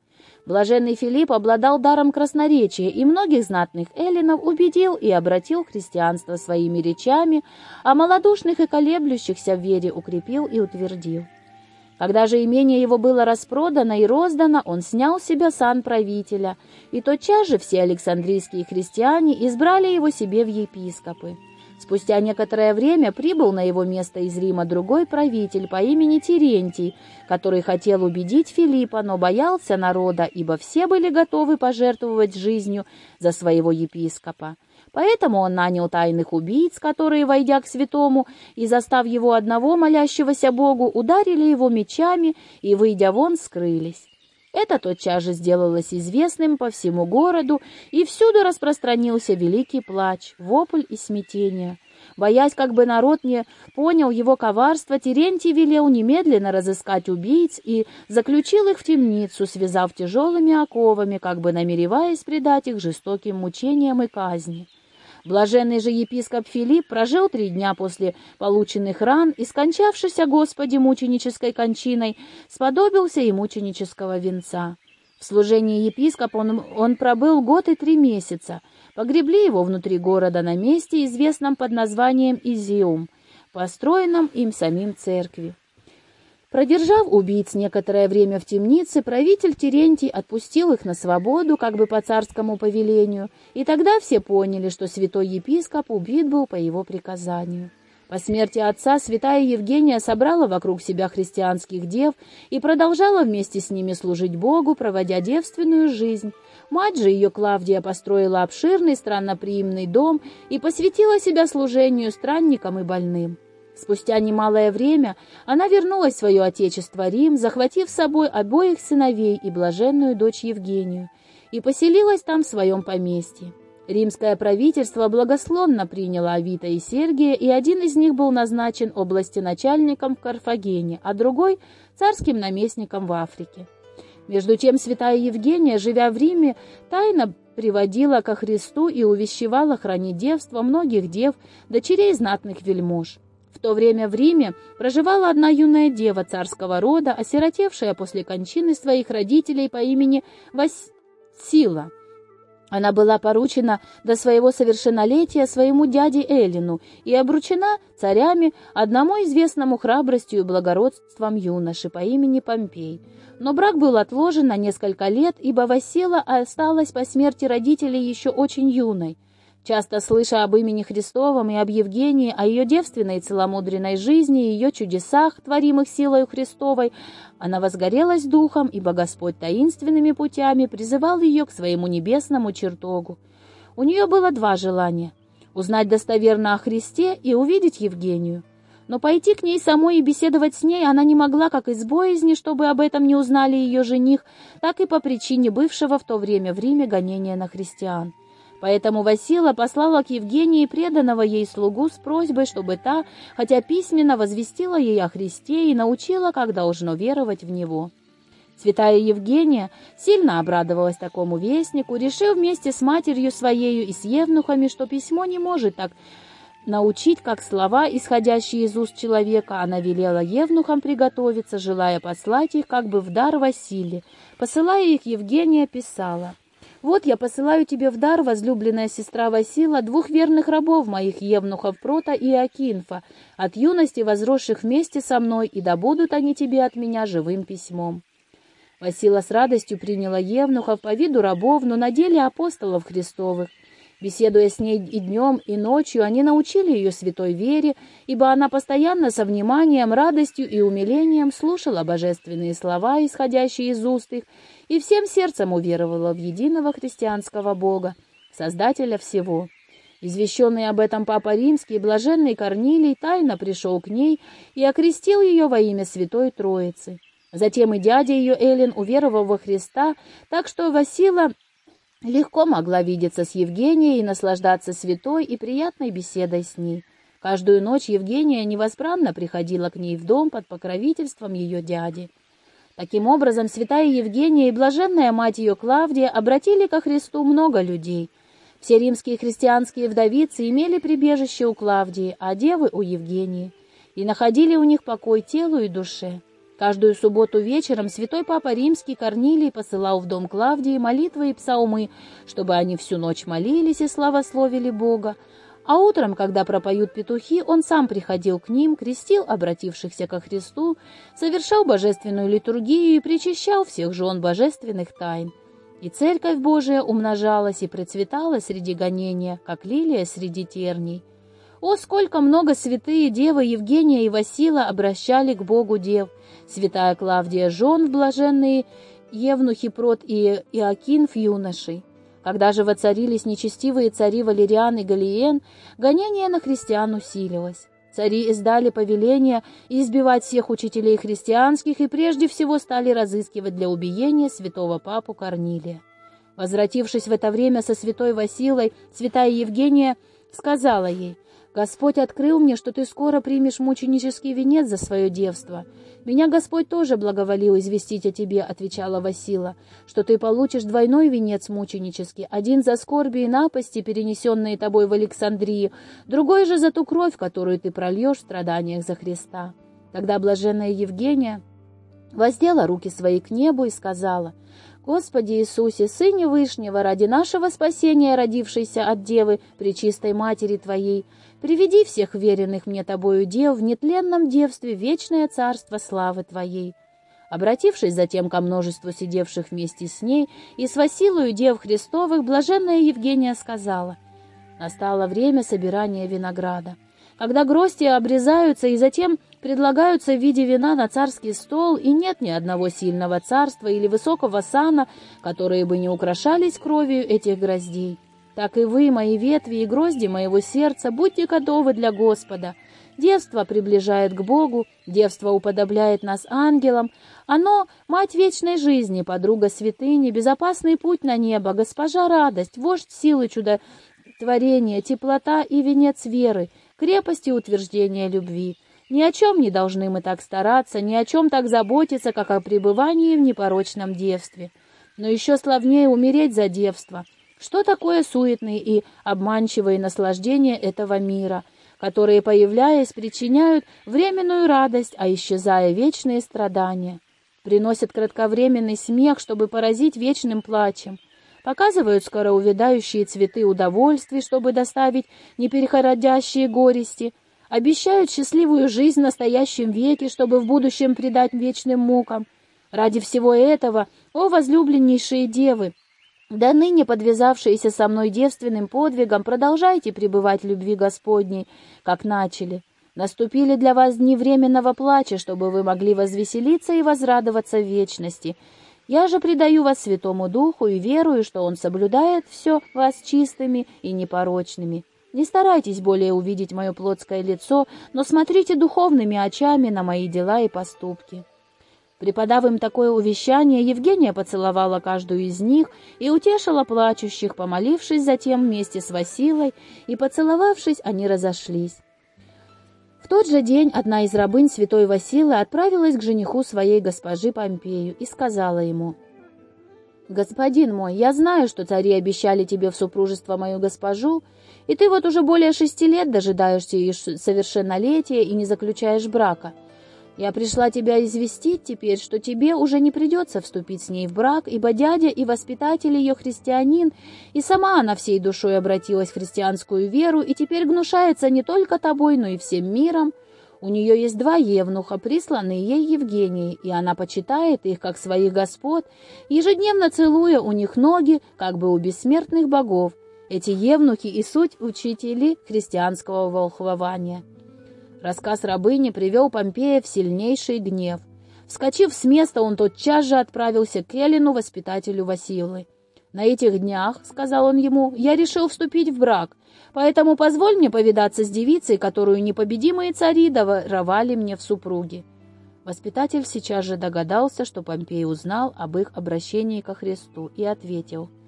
Блаженный Филипп обладал даром красноречия и многих знатных эллинов убедил и обратил христианство своими речами, а малодушных и колеблющихся в вере укрепил и утвердил. Когда же имение его было распродано и роздано, он снял с себя сан правителя, и тотчас же все александрийские христиане избрали его себе в епископы. Спустя некоторое время прибыл на его место из Рима другой правитель по имени Терентий, который хотел убедить Филиппа, но боялся народа, ибо все были готовы пожертвовать жизнью за своего епископа. Поэтому он нанял тайных убийц, которые, войдя к святому и застав его одного молящегося Богу, ударили его мечами и, выйдя вон, скрылись. Это тотчас же сделалось известным по всему городу, и всюду распространился великий плач, вопль и смятение. Боясь, как бы народ не понял его коварство, Терентий велел немедленно разыскать убийц и заключил их в темницу, связав тяжелыми оковами, как бы намереваясь предать их жестоким мучениям и казни. Блаженный же епископ Филипп прожил три дня после полученных ран и, скончавшись о Господе мученической кончиной, сподобился и мученического венца. В служении епископа он, он пробыл год и три месяца. Погребли его внутри города на месте, известном под названием Изиум, построенном им самим церкви. Продержав убийц некоторое время в темнице, правитель Терентий отпустил их на свободу, как бы по царскому повелению, и тогда все поняли, что святой епископ убит был по его приказанию. По смерти отца святая Евгения собрала вокруг себя христианских дев и продолжала вместе с ними служить Богу, проводя девственную жизнь. Мать же ее Клавдия построила обширный странноприимный дом и посвятила себя служению странникам и больным. Спустя немалое время она вернулась в свое отечество Рим, захватив с собой обоих сыновей и блаженную дочь Евгению, и поселилась там в своем поместье. Римское правительство благословно приняло Авита и Сергия, и один из них был назначен области начальником в Карфагене, а другой — царским наместником в Африке. Между тем святая Евгения, живя в Риме, тайно приводила ко Христу и увещевала хранить девство многих дев, дочерей знатных вельмож. То время в Риме проживала одна юная дева царского рода, осиротевшая после кончины своих родителей по имени Васила. Она была поручена до своего совершеннолетия своему дяде Эллину и обручена царями одному известному храбростью и благородством юноши по имени Помпей. Но брак был отложен на несколько лет, ибо Васила осталась по смерти родителей еще очень юной. Часто слыша об имени Христовом и об Евгении, о ее девственной и целомудренной жизни и ее чудесах, творимых силою Христовой, она возгорелась духом, ибо Господь таинственными путями призывал ее к своему небесному чертогу. У нее было два желания — узнать достоверно о Христе и увидеть Евгению. Но пойти к ней самой и беседовать с ней она не могла как из боязни, чтобы об этом не узнали ее жених, так и по причине бывшего в то время в Риме гонения на христиан. Поэтому Васила послала к Евгении преданного ей слугу с просьбой, чтобы та, хотя письменно, возвестила ей о Христе и научила, как должно веровать в Него. Святая Евгения сильно обрадовалась такому вестнику, решив вместе с матерью своею и с евнухами, что письмо не может так научить, как слова, исходящие из уст человека, она велела евнухам приготовиться, желая послать их как бы в дар Василия. Посылая их, Евгения писала, «Вот я посылаю тебе в дар, возлюбленная сестра Васила, двух верных рабов моих, евнухов Прота и Акинфа, от юности возросших вместе со мной, и да будут они тебе от меня живым письмом». Васила с радостью приняла евнухов по виду рабов, но на деле апостолов Христовых. Беседуя с ней и днем, и ночью, они научили ее святой вере, ибо она постоянно со вниманием, радостью и умилением слушала божественные слова, исходящие из уст их, и всем сердцем уверовала в единого христианского Бога, Создателя всего. Извещенный об этом Папа Римский, блаженный Корнилий, тайно пришел к ней и окрестил ее во имя Святой Троицы. Затем и дядя ее Эллин уверовал во Христа, так что Васила легко могла видеться с Евгенией и наслаждаться святой и приятной беседой с ней. Каждую ночь Евгения невозбранно приходила к ней в дом под покровительством ее дяди. Таким образом, святая Евгения и блаженная мать ее Клавдия обратили ко Христу много людей. Все римские христианские вдовицы имели прибежище у Клавдии, а девы — у Евгении, и находили у них покой телу и душе. Каждую субботу вечером святой Папа Римский Корнилий посылал в дом Клавдии молитвы и псалмы, чтобы они всю ночь молились и славословили Бога. А утром, когда пропоют петухи, он сам приходил к ним, крестил обратившихся ко Христу, совершал божественную литургию и причащал всех жен божественных тайн. И Церковь Божия умножалась и процветала среди гонения, как лилия среди терней. О, сколько много святые девы Евгения и Васила обращали к Богу дев! Святая Клавдия жен в блаженные Евнухи Прот и Иокинф юношей. Когда же воцарились нечестивые цари Валериан и Галиен, гонение на христиан усилилось. Цари издали повеление избивать всех учителей христианских и прежде всего стали разыскивать для убиения святого папу Корнилия. Возвратившись в это время со святой Василой, святая Евгения сказала ей, Господь открыл мне, что ты скоро примешь мученический венец за свое девство. Меня Господь тоже благоволил известить о тебе, — отвечала Васила, — что ты получишь двойной венец мученический, один за скорби и напасти, перенесенные тобой в Александрии, другой же за ту кровь, которую ты прольешь в страданиях за Христа. Тогда блаженная Евгения воздела руки свои к небу и сказала, Господи Иисусе, Сыне Вышнего, ради нашего спасения, родившейся от Девы, Пречистой Матери Твоей, приведи всех веренных мне Тобою дев в нетленном девстве вечное царство славы Твоей». Обратившись затем ко множеству сидевших вместе с ней и с Василою дев Христовых, блаженная Евгения сказала, «Настало время собирания винограда. Когда грости обрезаются и затем предлагаются в виде вина на царский стол, и нет ни одного сильного царства или высокого сана, которые бы не украшались кровью этих гроздей. Так и вы, мои ветви и грозди моего сердца, будьте готовы для Господа. Девство приближает к Богу, девство уподобляет нас ангелам. Оно — мать вечной жизни, подруга святыни, безопасный путь на небо, госпожа радость, вождь силы чудотворения, теплота и венец веры, крепость и утверждение любви. Ни о чем не должны мы так стараться, ни о чем так заботиться, как о пребывании в непорочном девстве. Но еще славнее умереть за девство. Что такое суетные и обманчивые наслаждения этого мира, которые, появляясь, причиняют временную радость, а исчезая вечные страдания? Приносят кратковременный смех, чтобы поразить вечным плачем показывают скороувядающие цветы удовольствий, чтобы доставить непереходящие горести, обещают счастливую жизнь в настоящем веке, чтобы в будущем предать вечным мукам. Ради всего этого, о возлюбленнейшие девы, да ныне подвязавшиеся со мной девственным подвигом, продолжайте пребывать в любви Господней, как начали. Наступили для вас дни временного плача, чтобы вы могли возвеселиться и возрадоваться вечности. Я же предаю вас Святому Духу и верую, что Он соблюдает все вас чистыми и непорочными. Не старайтесь более увидеть мое плотское лицо, но смотрите духовными очами на мои дела и поступки». Преподав им такое увещание, Евгения поцеловала каждую из них и утешила плачущих, помолившись затем вместе с Василой, и, поцеловавшись, они разошлись. В тот же день одна из рабынь святой Василы отправилась к жениху своей госпожи Помпею и сказала ему, «Господин мой, я знаю, что цари обещали тебе в супружество мою госпожу, и ты вот уже более шести лет дожидаешься ее совершеннолетия и не заключаешь брака». Я пришла тебя известить теперь, что тебе уже не придется вступить с ней в брак, ибо дядя и воспитатель ее христианин, и сама она всей душой обратилась в христианскую веру и теперь гнушается не только тобой, но и всем миром. У нее есть два евнуха, присланные ей Евгенией, и она почитает их, как своих господ, ежедневно целуя у них ноги, как бы у бессмертных богов. Эти евнухи и суть учители христианского волхвования. Рассказ рабыни привел Помпея в сильнейший гнев. Вскочив с места, он тотчас же отправился к Эллину, воспитателю Василы. «На этих днях, — сказал он ему, — я решил вступить в брак, поэтому позволь мне повидаться с девицей, которую непобедимые цари даровали мне в супруги». Воспитатель сейчас же догадался, что Помпей узнал об их обращении ко Христу, и ответил —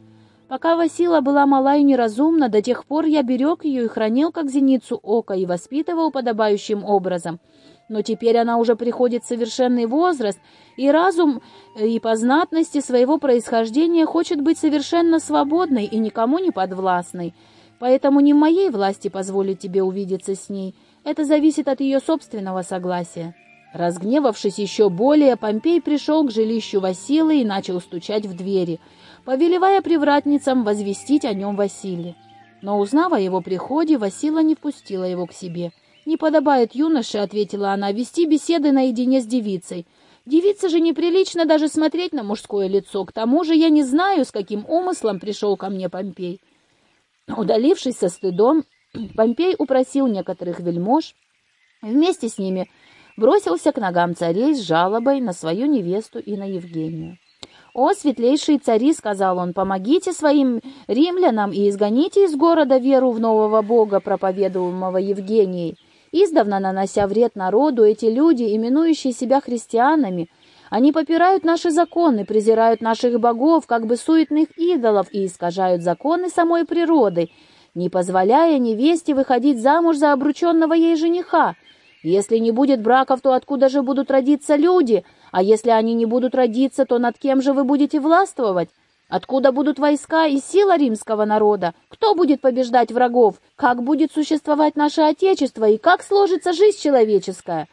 Пока Васила была мала и неразумна, до тех пор я берег ее и хранил как зеницу ока и воспитывал подобающим образом. Но теперь она уже приходит в совершенный возраст, и разум э, и по знатности своего происхождения хочет быть совершенно свободной и никому не подвластной. Поэтому не моей власти позволить тебе увидеться с ней. Это зависит от ее собственного согласия». Разгневавшись еще более, Помпей пришел к жилищу Василы и начал стучать в двери – повелевая привратницам возвестить о нем Василия. Но, узнав о его приходе, Васила не впустила его к себе. «Не подобает юноше», — ответила она, — «вести беседы наедине с девицей. Девице же неприлично даже смотреть на мужское лицо. К тому же я не знаю, с каким умыслом пришел ко мне Помпей». Удалившись со стыдом, [CLEARS THROAT] Помпей упросил некоторых вельмож, вместе с ними бросился к ногам царей с жалобой на свою невесту и на Евгению. «О, светлейшие цари!» — сказал он, — «помогите своим римлянам и изгоните из города веру в нового бога, проповедуемого Евгенией. Издавна нанося вред народу, эти люди, именующие себя христианами, они попирают наши законы, презирают наших богов, как бы суетных идолов, и искажают законы самой природы, не позволяя невесте выходить замуж за обрученного ей жениха. Если не будет браков, то откуда же будут родиться люди?» А если они не будут родиться, то над кем же вы будете властвовать? Откуда будут войска и сила римского народа? Кто будет побеждать врагов? Как будет существовать наше Отечество и как сложится жизнь человеческая?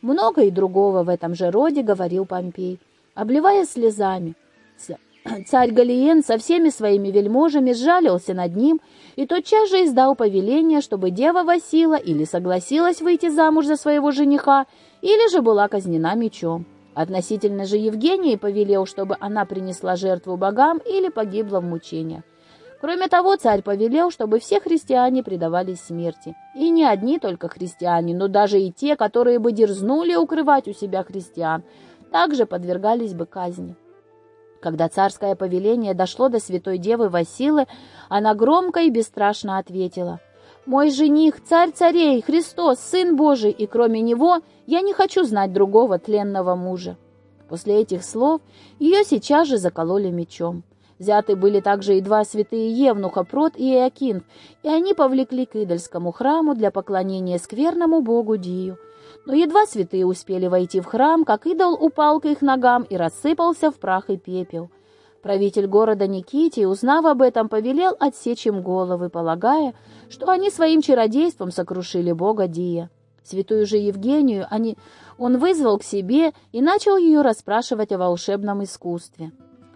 Много и другого в этом же роде говорил Помпей, обливая слезами. [CLEARS THROAT] Царь Галиен со всеми своими вельможами сжалился над ним и тотчас же издал повеление, чтобы дева Васила или согласилась выйти замуж за своего жениха, или же была казнена мечом. Относительно же Евгении повелел, чтобы она принесла жертву богам или погибла в мучениях. Кроме того, царь повелел, чтобы все христиане предавались смерти. И не одни только христиане, но даже и те, которые бы дерзнули укрывать у себя христиан, также подвергались бы казни. Когда царское повеление дошло до святой девы Василы, она громко и бесстрашно ответила – мой жених, царь царей, Христос, Сын Божий, и кроме него я не хочу знать другого тленного мужа». После этих слов ее сейчас же закололи мечом. Взяты были также и два святые Евнуха, Прот и Иокинф, и они повлекли к идольскому храму для поклонения скверному богу Дию. Но едва святые успели войти в храм, как идол упал к их ногам и рассыпался в прах и пепел. Правитель города Никитий, узнав об этом, повелел отсечь им головы, полагая, что они своим чародейством сокрушили бога Дия. Святую же Евгению они... он вызвал к себе и начал ее расспрашивать о волшебном искусстве.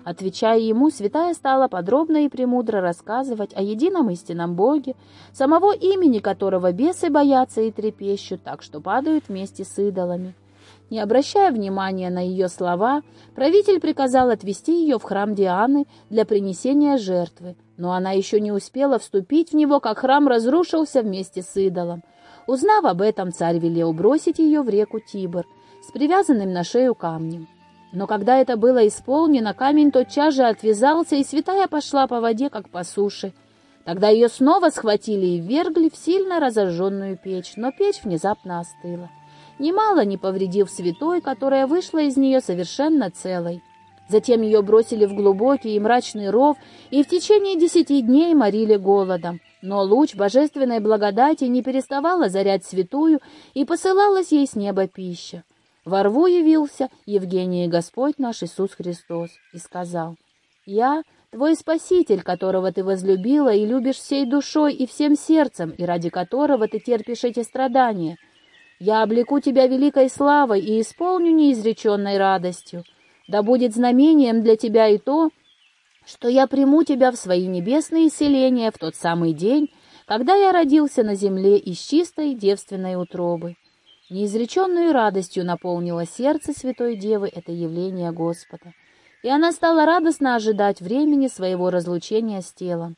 Отвечая ему, святая стала подробно и премудро рассказывать о едином истинном Боге, самого имени которого бесы боятся и трепещут, так что падают вместе с идолами. Не обращая внимания на ее слова, правитель приказал отвести ее в храм Дианы для принесения жертвы, но она еще не успела вступить в него, как храм разрушился вместе с идолом. Узнав об этом, царь велел бросить ее в реку Тибр с привязанным на шею камнем. Но когда это было исполнено, камень тотчас же отвязался, и святая пошла по воде, как по суше. Тогда ее снова схватили и ввергли в сильно разожженную печь, но печь внезапно остыла немало не повредив святой, которая вышла из нее совершенно целой. Затем ее бросили в глубокий и мрачный ров и в течение десяти дней морили голодом. Но луч божественной благодати не переставал озарять святую, и посылалась ей с неба пища. Во рву явился Евгений Господь наш Иисус Христос и сказал, «Я твой Спаситель, которого ты возлюбила и любишь всей душой и всем сердцем, и ради которого ты терпишь эти страдания». Я облеку тебя великой славой и исполню неизреченной радостью. Да будет знамением для тебя и то, что я приму тебя в свои небесные селения в тот самый день, когда я родился на земле из чистой девственной утробы. Неизреченную радостью наполнило сердце Святой Девы это явление Господа, и она стала радостно ожидать времени своего разлучения с телом.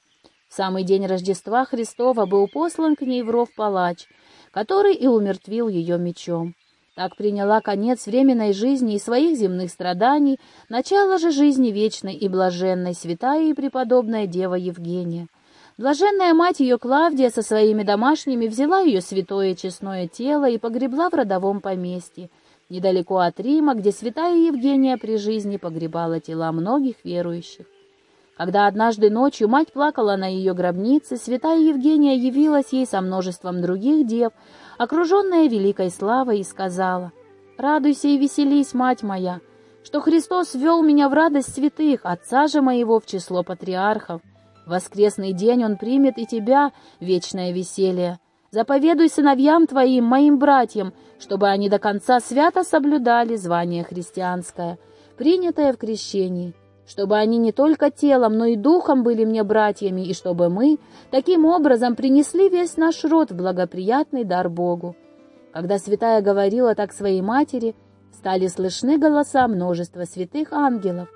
В самый день Рождества Христова был послан к ней в ров палач, который и умертвил ее мечом. Так приняла конец временной жизни и своих земных страданий, начало же жизни вечной и блаженной, святая и преподобная Дева Евгения. Блаженная мать ее Клавдия со своими домашними взяла ее святое честное тело и погребла в родовом поместье, недалеко от Рима, где святая Евгения при жизни погребала тела многих верующих. Когда однажды ночью мать плакала на ее гробнице, святая Евгения явилась ей со множеством других дев, окруженная великой славой, и сказала, «Радуйся и веселись, мать моя, что Христос ввел меня в радость святых, отца же моего в число патриархов. Воскресный день Он примет и тебя, вечное веселье. Заповедуй сыновьям твоим, моим братьям, чтобы они до конца свято соблюдали звание христианское, принятое в крещении» чтобы они не только телом, но и духом были мне братьями, и чтобы мы таким образом принесли весь наш род в благоприятный дар Богу. Когда святая говорила так своей матери, стали слышны голоса множества святых ангелов,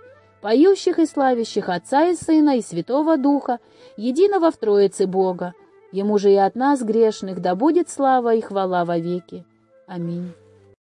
поющих и славящих Отца и Сына и Святого Духа, единого в Троице Бога. Ему же и от нас, грешных, да будет слава и хвала вовеки. Аминь.